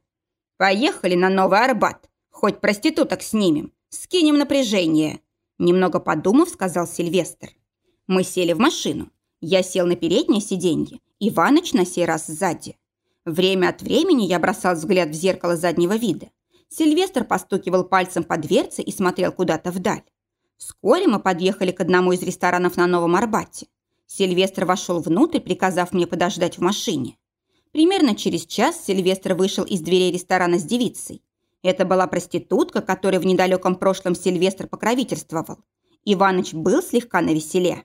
«Поехали на Новый Арбат. Хоть проституток снимем. Скинем напряжение». Немного подумав, сказал Сильвестр. Мы сели в машину. Я сел на переднее сиденье, Иваныч на сей раз сзади. Время от времени я бросал взгляд в зеркало заднего вида. Сильвестр постукивал пальцем по дверце и смотрел куда-то вдаль. Вскоре мы подъехали к одному из ресторанов на Новом Арбате. Сильвестр вошел внутрь, приказав мне подождать в машине. Примерно через час Сильвестр вышел из дверей ресторана с девицей. Это была проститутка, которой в недалеком прошлом Сильвестр покровительствовал. Иваныч был слегка навеселе.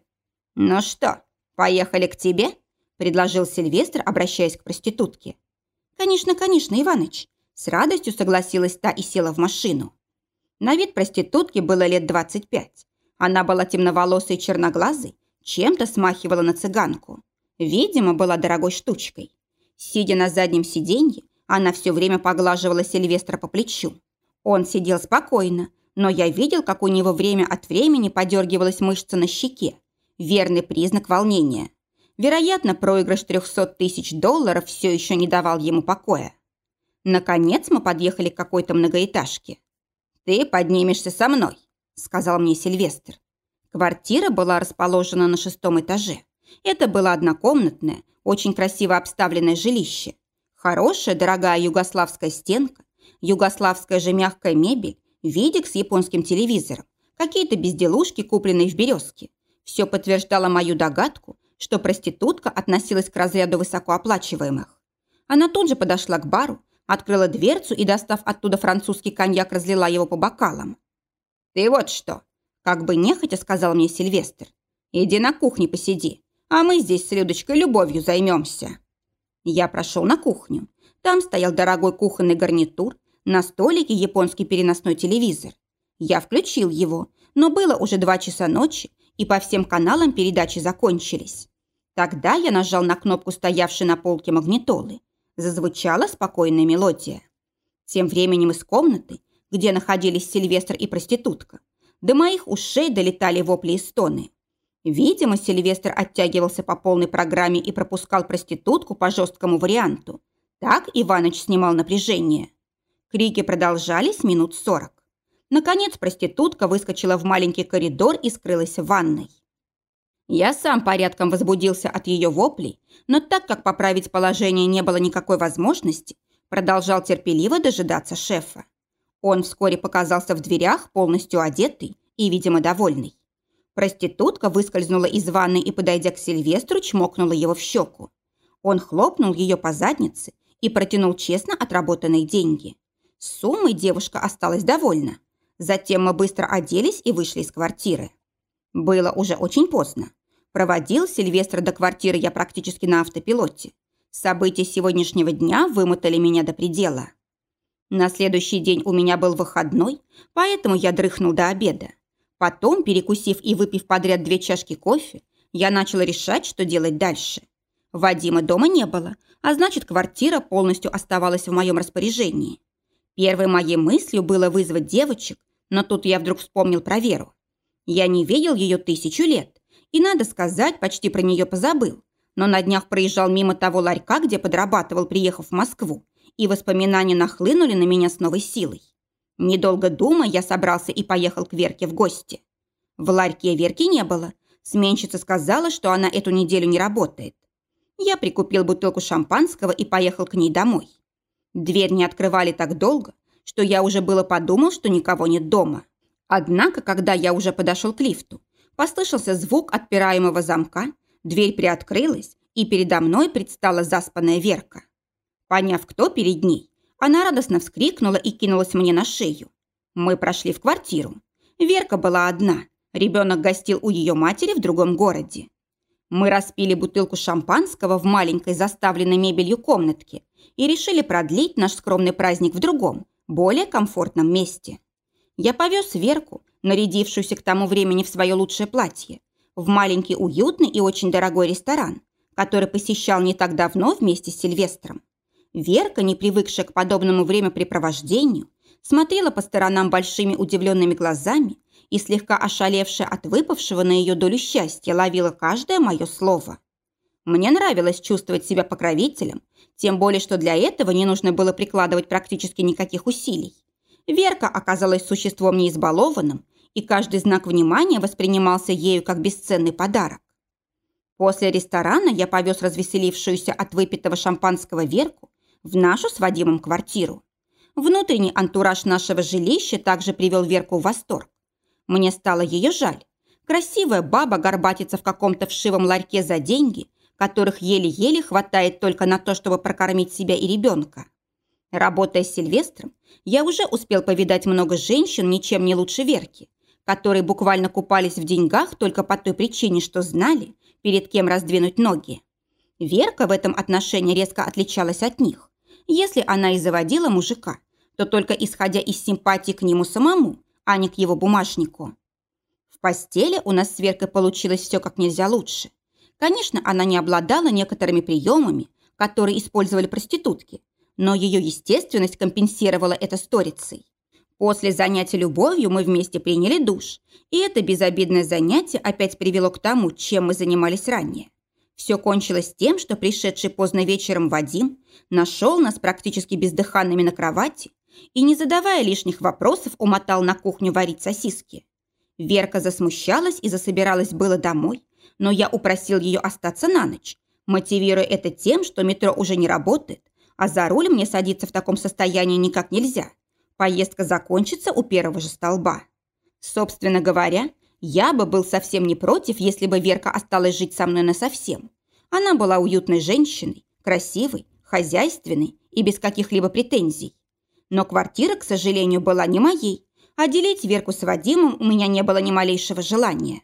«Ну что, поехали к тебе?» – предложил Сильвестр, обращаясь к проститутке. «Конечно, конечно, Иваныч». С радостью согласилась та и села в машину. На вид проститутки было лет 25. Она была темноволосой и черноглазой, чем-то смахивала на цыганку. Видимо, была дорогой штучкой. Сидя на заднем сиденье, она все время поглаживала Сильвестра по плечу. Он сидел спокойно, но я видел, как у него время от времени подергивалась мышца на щеке. Верный признак волнения. Вероятно, проигрыш 300 тысяч долларов все еще не давал ему покоя. Наконец мы подъехали к какой-то многоэтажке. «Ты поднимешься со мной», — сказал мне Сильвестр. Квартира была расположена на шестом этаже. Это было однокомнатное, очень красиво обставленное жилище. Хорошая, дорогая югославская стенка, югославская же мягкая мебель, видик с японским телевизором, какие-то безделушки, купленные в «Березке». Все подтверждало мою догадку, что проститутка относилась к разряду высокооплачиваемых. Она тут же подошла к бару, открыла дверцу и, достав оттуда французский коньяк, разлила его по бокалам. «Ты вот что!» – как бы нехотя сказал мне Сильвестр. «Иди на кухне посиди, а мы здесь с Людочкой любовью займемся». Я прошел на кухню. Там стоял дорогой кухонный гарнитур, на столике японский переносной телевизор. Я включил его, но было уже два часа ночи, и по всем каналам передачи закончились. Тогда я нажал на кнопку, стоявшей на полке магнитолы. Зазвучала спокойная мелодия. Тем временем из комнаты, где находились Сильвестр и проститутка, до моих ушей долетали вопли и стоны. Видимо, Сильвестр оттягивался по полной программе и пропускал проститутку по жесткому варианту. Так Иваныч снимал напряжение. Крики продолжались минут сорок. Наконец проститутка выскочила в маленький коридор и скрылась в ванной. Я сам порядком возбудился от ее воплей, но так как поправить положение не было никакой возможности, продолжал терпеливо дожидаться шефа. Он вскоре показался в дверях, полностью одетый и, видимо, довольный. Проститутка выскользнула из ванны и, подойдя к Сильвестру, чмокнула его в щеку. Он хлопнул ее по заднице и протянул честно отработанные деньги. С суммой девушка осталась довольна. Затем мы быстро оделись и вышли из квартиры. Было уже очень поздно. Проводил Сильвестра до квартиры я практически на автопилоте. События сегодняшнего дня вымотали меня до предела. На следующий день у меня был выходной, поэтому я дрыхнул до обеда. Потом, перекусив и выпив подряд две чашки кофе, я начала решать, что делать дальше. Вадима дома не было, а значит, квартира полностью оставалась в моем распоряжении. Первой моей мыслью было вызвать девочек, но тут я вдруг вспомнил про Веру. Я не видел ее тысячу лет, и, надо сказать, почти про нее позабыл. Но на днях проезжал мимо того ларька, где подрабатывал, приехав в Москву, и воспоминания нахлынули на меня с новой силой. Недолго думая, я собрался и поехал к Верке в гости. В ларьке Верки не было. Сменщица сказала, что она эту неделю не работает. Я прикупил бутылку шампанского и поехал к ней домой. Дверь не открывали так долго, что я уже было подумал, что никого нет дома. Однако, когда я уже подошел к лифту, послышался звук отпираемого замка, дверь приоткрылась, и передо мной предстала заспанная Верка. Поняв, кто перед ней, она радостно вскрикнула и кинулась мне на шею. Мы прошли в квартиру. Верка была одна. Ребенок гостил у ее матери в другом городе. Мы распили бутылку шампанского в маленькой заставленной мебелью комнатке и решили продлить наш скромный праздник в другом, более комфортном месте. Я повез Верку, нарядившуюся к тому времени в свое лучшее платье, в маленький уютный и очень дорогой ресторан, который посещал не так давно вместе с Сильвестром. Верка, не привыкшая к подобному времяпрепровождению, смотрела по сторонам большими удивленными глазами и, слегка ошалевшая от выпавшего на ее долю счастья, ловила каждое мое слово. Мне нравилось чувствовать себя покровителем, тем более, что для этого не нужно было прикладывать практически никаких усилий. Верка оказалась существом неизбалованным, и каждый знак внимания воспринимался ею как бесценный подарок. После ресторана я повез развеселившуюся от выпитого шампанского Верку в нашу с Вадимом квартиру. Внутренний антураж нашего жилища также привел Верку в восторг. Мне стало ее жаль. Красивая баба горбатится в каком-то вшивом ларьке за деньги, которых еле-еле хватает только на то, чтобы прокормить себя и ребенка. Работая с Сильвестром, я уже успел повидать много женщин, ничем не лучше Верки, которые буквально купались в деньгах только по той причине, что знали, перед кем раздвинуть ноги. Верка в этом отношении резко отличалась от них. Если она и заводила мужика, то только исходя из симпатии к нему самому, а не к его бумажнику. В постели у нас с Веркой получилось все как нельзя лучше. Конечно, она не обладала некоторыми приемами, которые использовали проститутки, но ее естественность компенсировала это сторицей. После занятия любовью мы вместе приняли душ, и это безобидное занятие опять привело к тому, чем мы занимались ранее. Все кончилось тем, что пришедший поздно вечером Вадим нашел нас практически бездыханными на кровати и, не задавая лишних вопросов, умотал на кухню варить сосиски. Верка засмущалась и засобиралась было домой, но я упросил ее остаться на ночь, мотивируя это тем, что метро уже не работает, а за руль мне садиться в таком состоянии никак нельзя. Поездка закончится у первого же столба. Собственно говоря, я бы был совсем не против, если бы Верка осталась жить со мной насовсем. Она была уютной женщиной, красивой, хозяйственной и без каких-либо претензий. Но квартира, к сожалению, была не моей, а делить Верку с Вадимом у меня не было ни малейшего желания.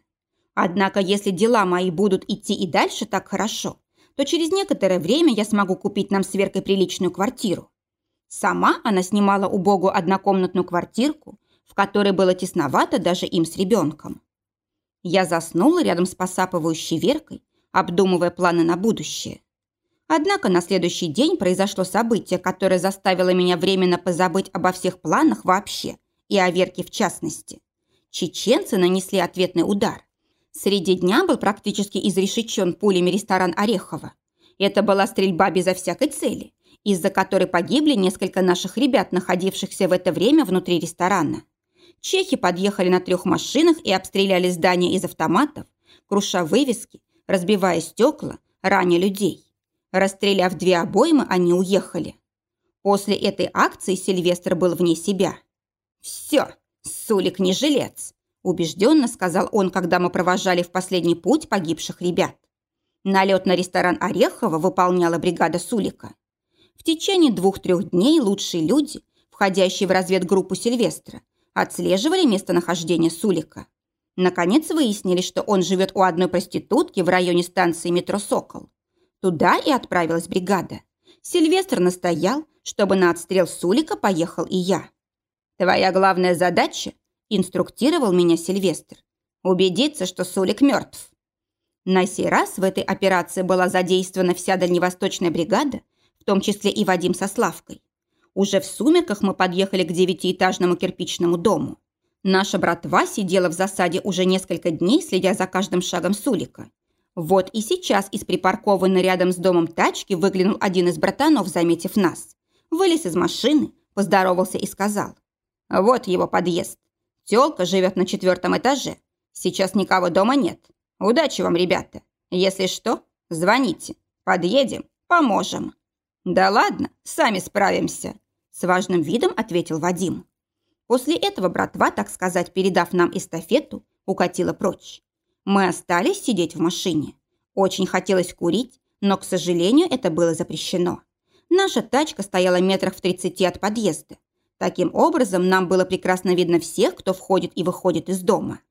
Однако, если дела мои будут идти и дальше так хорошо, то через некоторое время я смогу купить нам с Веркой приличную квартиру. Сама она снимала убогую однокомнатную квартирку, в которой было тесновато даже им с ребенком. Я заснула рядом с посапывающей Веркой, обдумывая планы на будущее. Однако на следующий день произошло событие, которое заставило меня временно позабыть обо всех планах вообще и о Верке в частности. Чеченцы нанесли ответный удар. Среди дня был практически изрешечен пулями ресторан Орехова. Это была стрельба безо всякой цели, из-за которой погибли несколько наших ребят, находившихся в это время внутри ресторана. Чехи подъехали на трех машинах и обстреляли здание из автоматов, круша вывески, разбивая стекла, раня людей. Расстреляв две обоймы, они уехали. После этой акции Сильвестр был вне себя. «Все, Сулик не жилец», – убежденно сказал он, когда мы провожали в последний путь погибших ребят. Налет на ресторан Орехова выполняла бригада Сулика. В течение двух-трех дней лучшие люди, входящие в разведгруппу Сильвестра, отслеживали местонахождение Сулика. Наконец выяснили, что он живет у одной проститутки в районе станции метро «Сокол». Туда и отправилась бригада. Сильвестр настоял, чтобы на отстрел Сулика поехал и я. «Твоя главная задача», – инструктировал меня Сильвестр, – «убедиться, что Сулик мертв». На сей раз в этой операции была задействована вся дальневосточная бригада, в том числе и Вадим со Славкой. Уже в сумерках мы подъехали к девятиэтажному кирпичному дому. Наша братва сидела в засаде уже несколько дней, следя за каждым шагом Сулика. Вот и сейчас из припаркованной рядом с домом тачки выглянул один из братанов, заметив нас. Вылез из машины, поздоровался и сказал. «Вот его подъезд. Тёлка живет на четвертом этаже. Сейчас никого дома нет. Удачи вам, ребята. Если что, звоните. Подъедем, поможем». «Да ладно, сами справимся», с важным видом ответил Вадим. После этого братва, так сказать, передав нам эстафету, укатила прочь. Мы остались сидеть в машине. Очень хотелось курить, но, к сожалению, это было запрещено. Наша тачка стояла метрах в тридцати от подъезда. Таким образом, нам было прекрасно видно всех, кто входит и выходит из дома.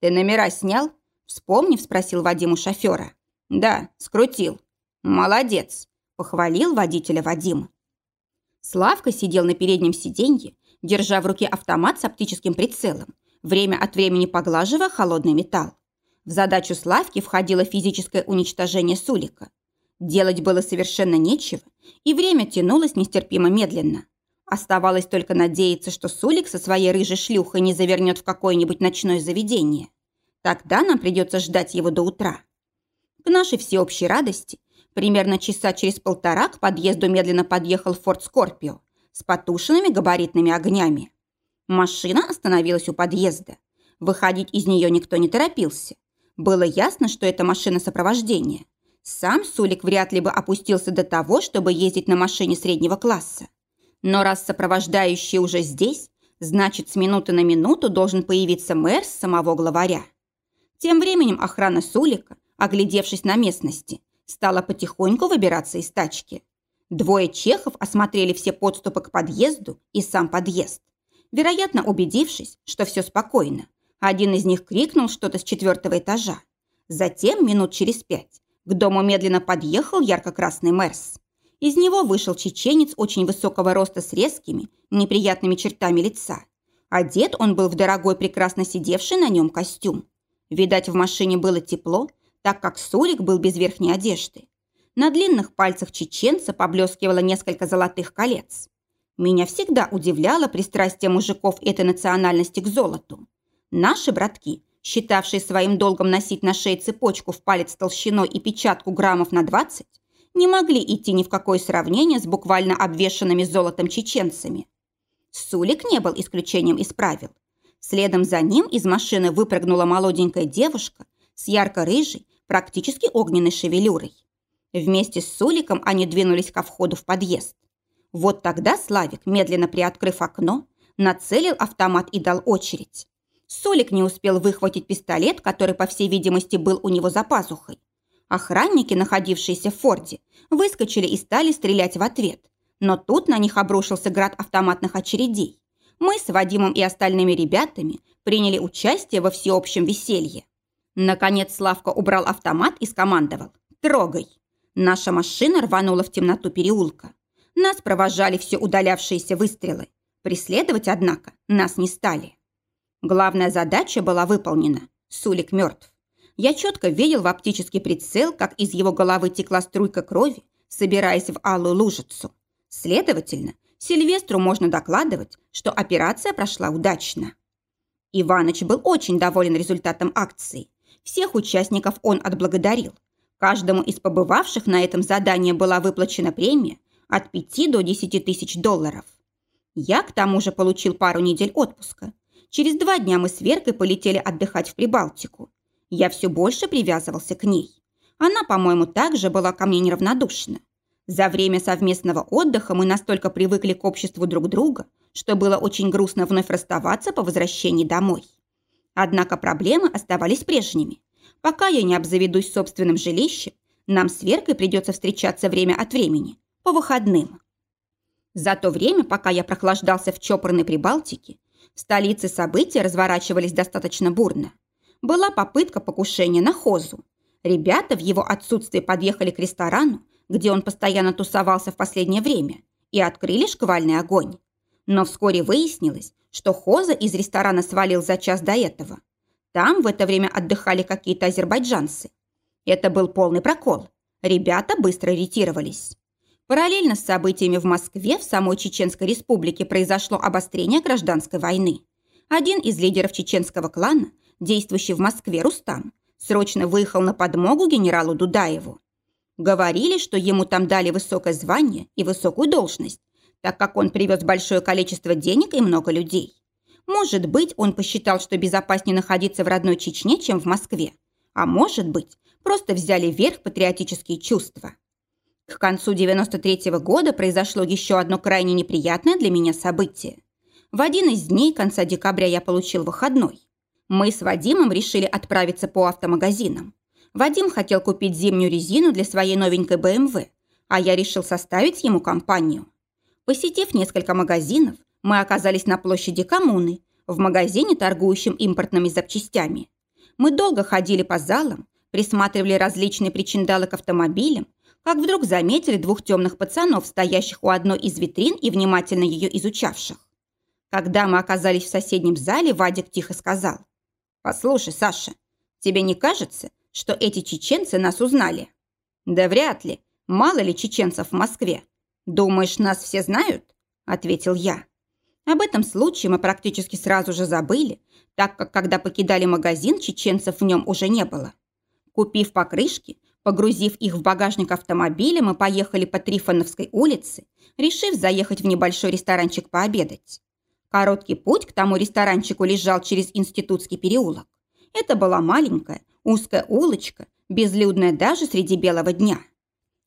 «Ты номера снял?» Вспомнив, спросил Вадим у шофера. «Да, скрутил». «Молодец», – похвалил водителя Вадим. Славка сидел на переднем сиденье, держа в руке автомат с оптическим прицелом, время от времени поглаживая холодный металл. В задачу Славки входило физическое уничтожение Сулика. Делать было совершенно нечего, и время тянулось нестерпимо медленно. Оставалось только надеяться, что Сулик со своей рыжей шлюхой не завернет в какое-нибудь ночное заведение. Тогда нам придется ждать его до утра. К нашей всеобщей радости Примерно часа через полтора к подъезду медленно подъехал Форд Скорпио с потушенными габаритными огнями. Машина остановилась у подъезда. Выходить из нее никто не торопился. Было ясно, что это машина сопровождения. Сам Сулик вряд ли бы опустился до того, чтобы ездить на машине среднего класса. Но раз сопровождающий уже здесь, значит, с минуты на минуту должен появиться мэр самого главаря. Тем временем охрана Сулика, оглядевшись на местности, стала потихоньку выбираться из тачки. Двое чехов осмотрели все подступы к подъезду и сам подъезд. Вероятно, убедившись, что все спокойно, один из них крикнул что-то с четвертого этажа. Затем, минут через пять, к дому медленно подъехал ярко-красный Мерс. Из него вышел чеченец очень высокого роста с резкими, неприятными чертами лица. Одет он был в дорогой, прекрасно сидевший на нем костюм. Видать, в машине было тепло, так как Сурик был без верхней одежды. На длинных пальцах чеченца поблескивало несколько золотых колец. Меня всегда удивляло пристрастие мужиков этой национальности к золоту. Наши братки считавшие своим долгом носить на шее цепочку в палец толщиной и печатку граммов на 20, не могли идти ни в какое сравнение с буквально обвешанными золотом чеченцами. Сулик не был исключением из правил. Следом за ним из машины выпрыгнула молоденькая девушка с ярко-рыжей, практически огненной шевелюрой. Вместе с Суликом они двинулись ко входу в подъезд. Вот тогда Славик, медленно приоткрыв окно, нацелил автомат и дал очередь. Солик не успел выхватить пистолет, который, по всей видимости, был у него за пазухой. Охранники, находившиеся в форде, выскочили и стали стрелять в ответ. Но тут на них обрушился град автоматных очередей. Мы с Вадимом и остальными ребятами приняли участие во всеобщем веселье. Наконец Славка убрал автомат и скомандовал «Трогай!». Наша машина рванула в темноту переулка. Нас провожали все удалявшиеся выстрелы. Преследовать, однако, нас не стали. Главная задача была выполнена. Сулик мертв. Я четко видел в оптический прицел, как из его головы текла струйка крови, собираясь в алую лужицу. Следовательно, Сильвестру можно докладывать, что операция прошла удачно. Иваныч был очень доволен результатом акции. Всех участников он отблагодарил. Каждому из побывавших на этом задании была выплачена премия от 5 до 10 тысяч долларов. Я, к тому же, получил пару недель отпуска. Через два дня мы с Веркой полетели отдыхать в Прибалтику. Я все больше привязывался к ней. Она, по-моему, также была ко мне неравнодушна. За время совместного отдыха мы настолько привыкли к обществу друг друга, что было очень грустно вновь расставаться по возвращении домой. Однако проблемы оставались прежними. Пока я не обзаведусь собственным жилищем, нам с Веркой придется встречаться время от времени, по выходным. За то время, пока я прохлаждался в чопорной Прибалтике, в столице события разворачивались достаточно бурно. Была попытка покушения на Хозу. Ребята в его отсутствие подъехали к ресторану, где он постоянно тусовался в последнее время, и открыли шквальный огонь. Но вскоре выяснилось, что Хоза из ресторана свалил за час до этого. Там в это время отдыхали какие-то азербайджанцы. Это был полный прокол. Ребята быстро ретировались. Параллельно с событиями в Москве в самой Чеченской республике произошло обострение гражданской войны. Один из лидеров чеченского клана, действующий в Москве Рустам, срочно выехал на подмогу генералу Дудаеву. Говорили, что ему там дали высокое звание и высокую должность, так как он привез большое количество денег и много людей. Может быть, он посчитал, что безопаснее находиться в родной Чечне, чем в Москве. А может быть, просто взяли вверх патриотические чувства. К концу 93 -го года произошло еще одно крайне неприятное для меня событие. В один из дней конца декабря я получил выходной. Мы с Вадимом решили отправиться по автомагазинам. Вадим хотел купить зимнюю резину для своей новенькой БМВ, а я решил составить ему компанию. Посетив несколько магазинов, мы оказались на площади коммуны, в магазине, торгующем импортными запчастями. Мы долго ходили по залам, присматривали различные причиндалы к автомобилям, как вдруг заметили двух темных пацанов, стоящих у одной из витрин и внимательно ее изучавших. Когда мы оказались в соседнем зале, Вадик тихо сказал. «Послушай, Саша, тебе не кажется, что эти чеченцы нас узнали?» «Да вряд ли. Мало ли чеченцев в Москве. Думаешь, нас все знают?» – ответил я. Об этом случае мы практически сразу же забыли, так как когда покидали магазин, чеченцев в нем уже не было. Купив покрышки, Погрузив их в багажник автомобиля, мы поехали по Трифоновской улице, решив заехать в небольшой ресторанчик пообедать. Короткий путь к тому ресторанчику лежал через Институтский переулок. Это была маленькая, узкая улочка, безлюдная даже среди белого дня.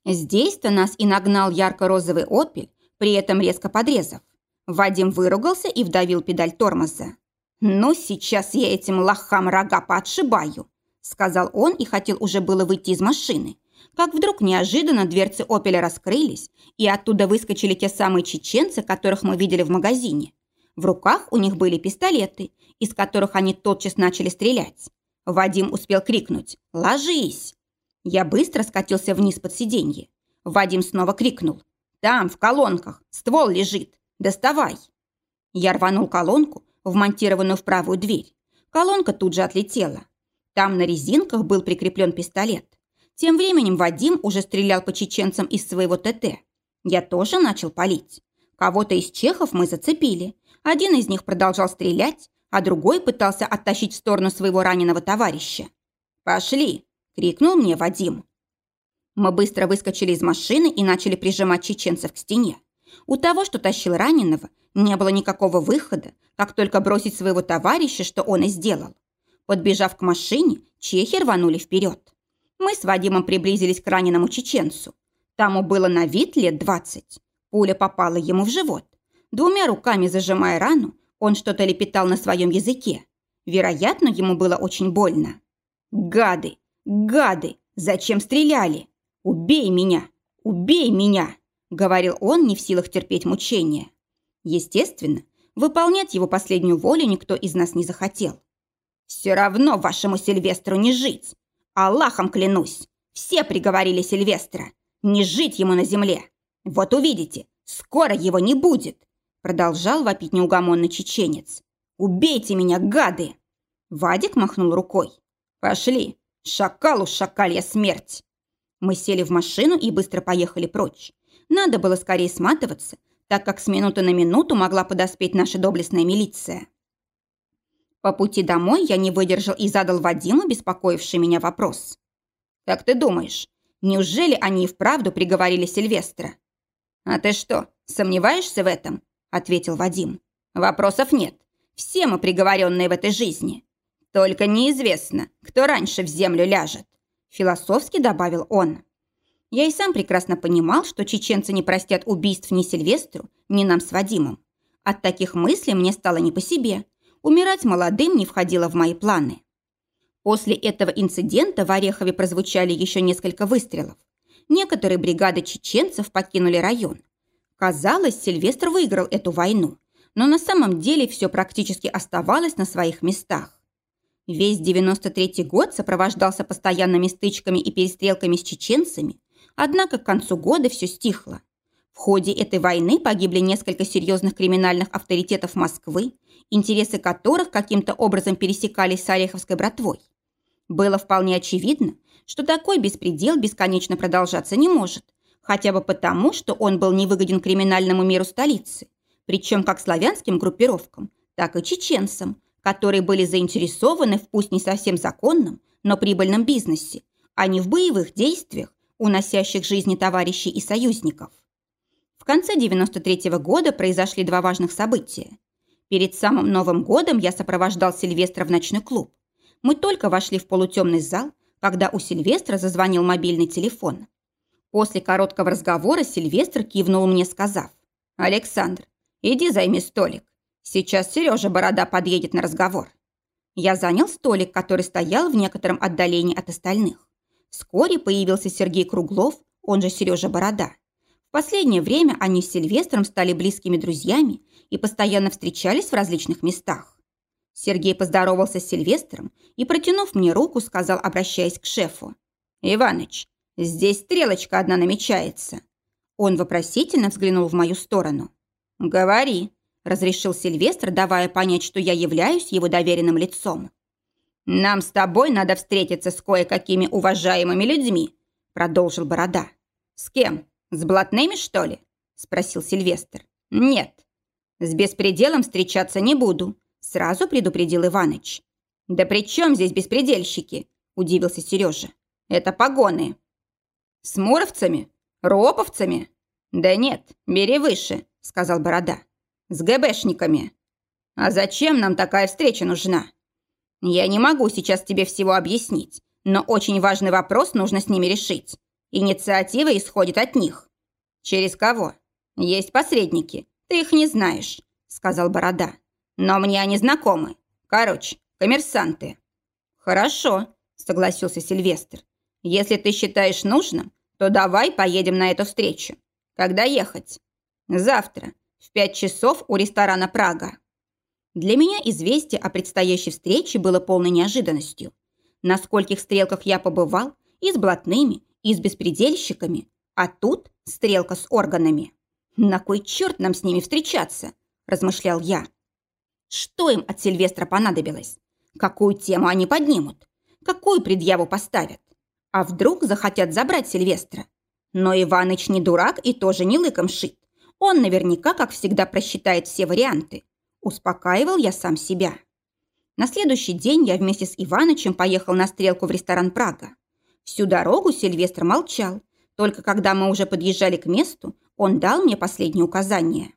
Здесь-то нас и нагнал ярко-розовый опель, при этом резко подрезав. Вадим выругался и вдавил педаль тормоза. «Ну, сейчас я этим лохам рога поотшибаю», сказал он и хотел уже было выйти из машины. Как вдруг неожиданно дверцы «Опеля» раскрылись, и оттуда выскочили те самые чеченцы, которых мы видели в магазине. В руках у них были пистолеты, из которых они тотчас начали стрелять. Вадим успел крикнуть «Ложись!». Я быстро скатился вниз под сиденье. Вадим снова крикнул «Там, в колонках, ствол лежит! Доставай!». Я рванул колонку, вмонтированную в правую дверь. Колонка тут же отлетела. Там на резинках был прикреплен пистолет. Тем временем Вадим уже стрелял по чеченцам из своего ТТ. Я тоже начал палить. Кого-то из чехов мы зацепили. Один из них продолжал стрелять, а другой пытался оттащить в сторону своего раненого товарища. «Пошли!» – крикнул мне Вадим. Мы быстро выскочили из машины и начали прижимать чеченцев к стене. У того, что тащил раненого, не было никакого выхода, как только бросить своего товарища, что он и сделал. Подбежав к машине, чехи рванули вперед. Мы с Вадимом приблизились к раненому чеченцу. Тому было на вид лет двадцать. Пуля попала ему в живот. Двумя руками зажимая рану, он что-то лепетал на своем языке. Вероятно, ему было очень больно. «Гады! Гады! Зачем стреляли? Убей меня! Убей меня!» говорил он, не в силах терпеть мучения. Естественно, выполнять его последнюю волю никто из нас не захотел. «Все равно вашему Сильвестру не жить! Аллахом клянусь! Все приговорили Сильвестра! Не жить ему на земле! Вот увидите, скоро его не будет!» Продолжал вопить неугомонный чеченец. «Убейте меня, гады!» Вадик махнул рукой. «Пошли! Шакалу шакалья смерть!» Мы сели в машину и быстро поехали прочь. Надо было скорее сматываться, так как с минуты на минуту могла подоспеть наша доблестная милиция. По пути домой я не выдержал и задал Вадиму беспокоивший меня вопрос. «Как ты думаешь, неужели они и вправду приговорили Сильвестра?» «А ты что, сомневаешься в этом?» – ответил Вадим. «Вопросов нет. Все мы приговоренные в этой жизни. Только неизвестно, кто раньше в землю ляжет», – философски добавил он. Я и сам прекрасно понимал, что чеченцы не простят убийств ни Сильвестру, ни нам с Вадимом. От таких мыслей мне стало не по себе. Умирать молодым не входило в мои планы. После этого инцидента в Орехове прозвучали еще несколько выстрелов. Некоторые бригады чеченцев покинули район. Казалось, Сильвестр выиграл эту войну, но на самом деле все практически оставалось на своих местах. Весь 93-й год сопровождался постоянными стычками и перестрелками с чеченцами, однако к концу года все стихло. В ходе этой войны погибли несколько серьезных криминальных авторитетов Москвы, интересы которых каким-то образом пересекались с Ореховской братвой. Было вполне очевидно, что такой беспредел бесконечно продолжаться не может, хотя бы потому, что он был невыгоден криминальному миру столицы, причем как славянским группировкам, так и чеченцам, которые были заинтересованы в пусть не совсем законном, но прибыльном бизнесе, а не в боевых действиях, уносящих жизни товарищей и союзников. В конце 93 -го года произошли два важных события. Перед самым Новым годом я сопровождал Сильвестра в ночной клуб. Мы только вошли в полутемный зал, когда у Сильвестра зазвонил мобильный телефон. После короткого разговора Сильвестр кивнул мне, сказав, «Александр, иди займи столик. Сейчас Сережа Борода подъедет на разговор». Я занял столик, который стоял в некотором отдалении от остальных. Вскоре появился Сергей Круглов, он же Сережа Борода последнее время они с Сильвестром стали близкими друзьями и постоянно встречались в различных местах. Сергей поздоровался с Сильвестром и, протянув мне руку, сказал, обращаясь к шефу. «Иваныч, здесь стрелочка одна намечается». Он вопросительно взглянул в мою сторону. «Говори», – разрешил Сильвестр, давая понять, что я являюсь его доверенным лицом. «Нам с тобой надо встретиться с кое-какими уважаемыми людьми», – продолжил Борода. «С кем? «С блатными, что ли?» – спросил Сильвестр. «Нет. С беспределом встречаться не буду», – сразу предупредил Иваныч. «Да при чем здесь беспредельщики?» – удивился Сережа. «Это погоны». «С муровцами? Роповцами?» «Да нет, бери выше», – сказал Борода. «С ГБшниками». «А зачем нам такая встреча нужна?» «Я не могу сейчас тебе всего объяснить, но очень важный вопрос нужно с ними решить. Инициатива исходит от них. Через кого? Есть посредники. Ты их не знаешь, сказал Борода. Но мне они знакомы. Короче, коммерсанты. Хорошо, согласился Сильвестр. Если ты считаешь нужным, то давай поедем на эту встречу. Когда ехать? Завтра, в пять часов у ресторана «Прага». Для меня известие о предстоящей встрече было полной неожиданностью. На скольких стрелках я побывал, и с блатными, и с беспредельщиками, а тут стрелка с органами. На кой черт нам с ними встречаться? Размышлял я. Что им от Сильвестра понадобилось? Какую тему они поднимут? Какую предъяву поставят? А вдруг захотят забрать Сильвестра? Но Иваныч не дурак и тоже не лыком шит. Он наверняка, как всегда, просчитает все варианты. Успокаивал я сам себя. На следующий день я вместе с Иванычем поехал на стрелку в ресторан «Прага». Всю дорогу Сильвестр молчал. Только когда мы уже подъезжали к месту, он дал мне последнее указание.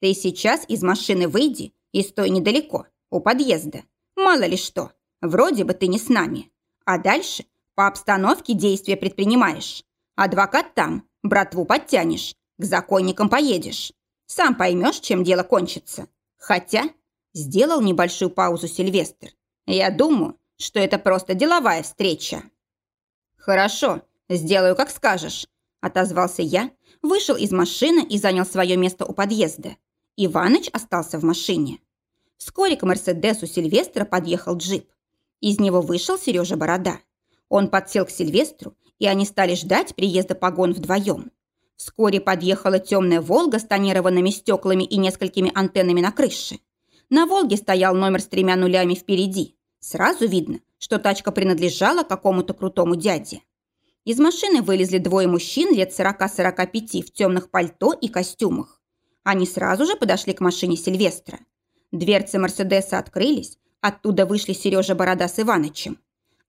«Ты сейчас из машины выйди и стой недалеко, у подъезда. Мало ли что, вроде бы ты не с нами. А дальше по обстановке действия предпринимаешь. Адвокат там, братву подтянешь, к законникам поедешь. Сам поймешь, чем дело кончится. Хотя, сделал небольшую паузу Сильвестр, я думаю, что это просто деловая встреча. Хорошо, сделаю, как скажешь, отозвался я, вышел из машины и занял свое место у подъезда. Иваныч остался в машине. Вскоре к Мерседесу Сильвестра подъехал джип. Из него вышел Сережа Борода. Он подсел к Сильвестру, и они стали ждать приезда погон вдвоем. Вскоре подъехала темная «Волга» с тонированными стеклами и несколькими антеннами на крыше. На «Волге» стоял номер с тремя нулями впереди. Сразу видно, что тачка принадлежала какому-то крутому дяде. Из машины вылезли двое мужчин лет 40-45 в темных пальто и костюмах. Они сразу же подошли к машине Сильвестра. Дверцы Мерседеса открылись, оттуда вышли Сережа Борода с Иванычем.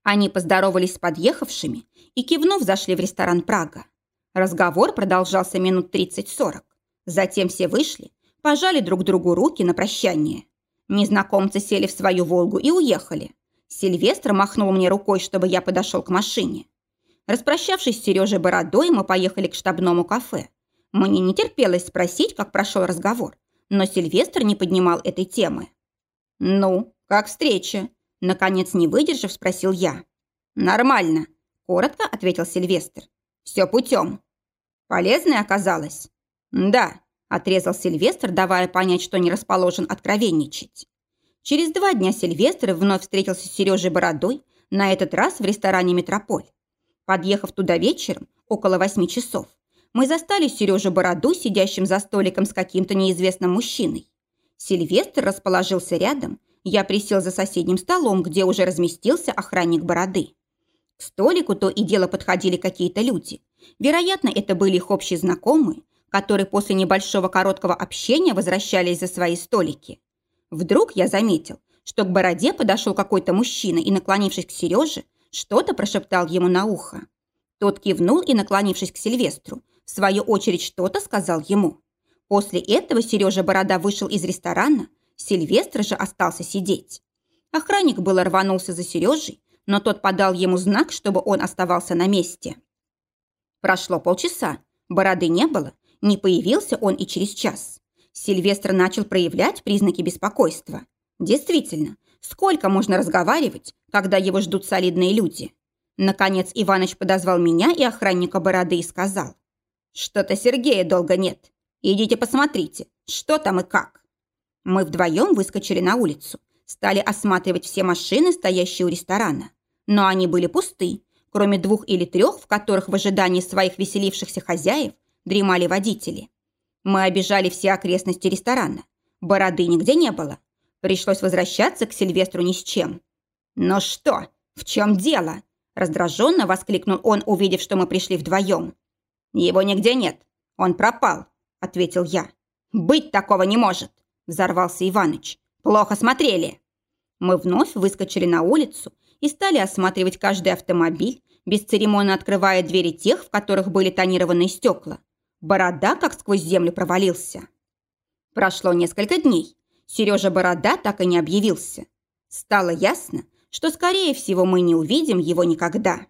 Они поздоровались с подъехавшими и, кивнув, зашли в ресторан «Прага». Разговор продолжался минут 30-40. Затем все вышли, пожали друг другу руки на прощание. Незнакомцы сели в свою «Волгу» и уехали. Сильвестр махнул мне рукой, чтобы я подошел к машине. Распрощавшись с Сережей Бородой, мы поехали к штабному кафе. Мне не терпелось спросить, как прошел разговор, но Сильвестр не поднимал этой темы. «Ну, как встреча?» Наконец, не выдержав, спросил я. «Нормально», – коротко ответил Сильвестр. «Все путем». «Полезное оказалось?» «Да», – отрезал Сильвестр, давая понять, что не расположен откровенничать. Через два дня Сильвестр вновь встретился с Сережей Бородой, на этот раз в ресторане «Метрополь». Подъехав туда вечером, около восьми часов, мы застали Сережу Бороду, сидящим за столиком с каким-то неизвестным мужчиной. Сильвестр расположился рядом я присел за соседним столом, где уже разместился охранник бороды. К столику то и дело подходили какие-то люди. Вероятно, это были их общие знакомые, которые после небольшого короткого общения возвращались за свои столики. Вдруг я заметил, что к бороде подошел какой-то мужчина и, наклонившись к Сереже, что-то прошептал ему на ухо. Тот кивнул и, наклонившись к Сильвестру, в свою очередь что-то сказал ему. После этого Сережа Борода вышел из ресторана, Сильвестр же остался сидеть. Охранник было рванулся за Сережей, но тот подал ему знак, чтобы он оставался на месте. Прошло полчаса, бороды не было, не появился он и через час. Сильвестр начал проявлять признаки беспокойства. Действительно, сколько можно разговаривать, когда его ждут солидные люди? Наконец Иваныч подозвал меня и охранника бороды и сказал. «Что-то Сергея долго нет. Идите посмотрите, что там и как». Мы вдвоем выскочили на улицу, стали осматривать все машины, стоящие у ресторана. Но они были пусты, кроме двух или трех, в которых в ожидании своих веселившихся хозяев дремали водители. Мы обижали все окрестности ресторана. Бороды нигде не было. Пришлось возвращаться к Сильвестру ни с чем. «Но что? В чем дело?» Раздраженно воскликнул он, увидев, что мы пришли вдвоем. «Его нигде нет. Он пропал», — ответил я. «Быть такого не может взорвался Иваныч. «Плохо смотрели!» Мы вновь выскочили на улицу и стали осматривать каждый автомобиль, бесцеремонно открывая двери тех, в которых были тонированные стекла. Борода как сквозь землю провалился. Прошло несколько дней. Сережа Борода так и не объявился. Стало ясно, что, скорее всего, мы не увидим его никогда.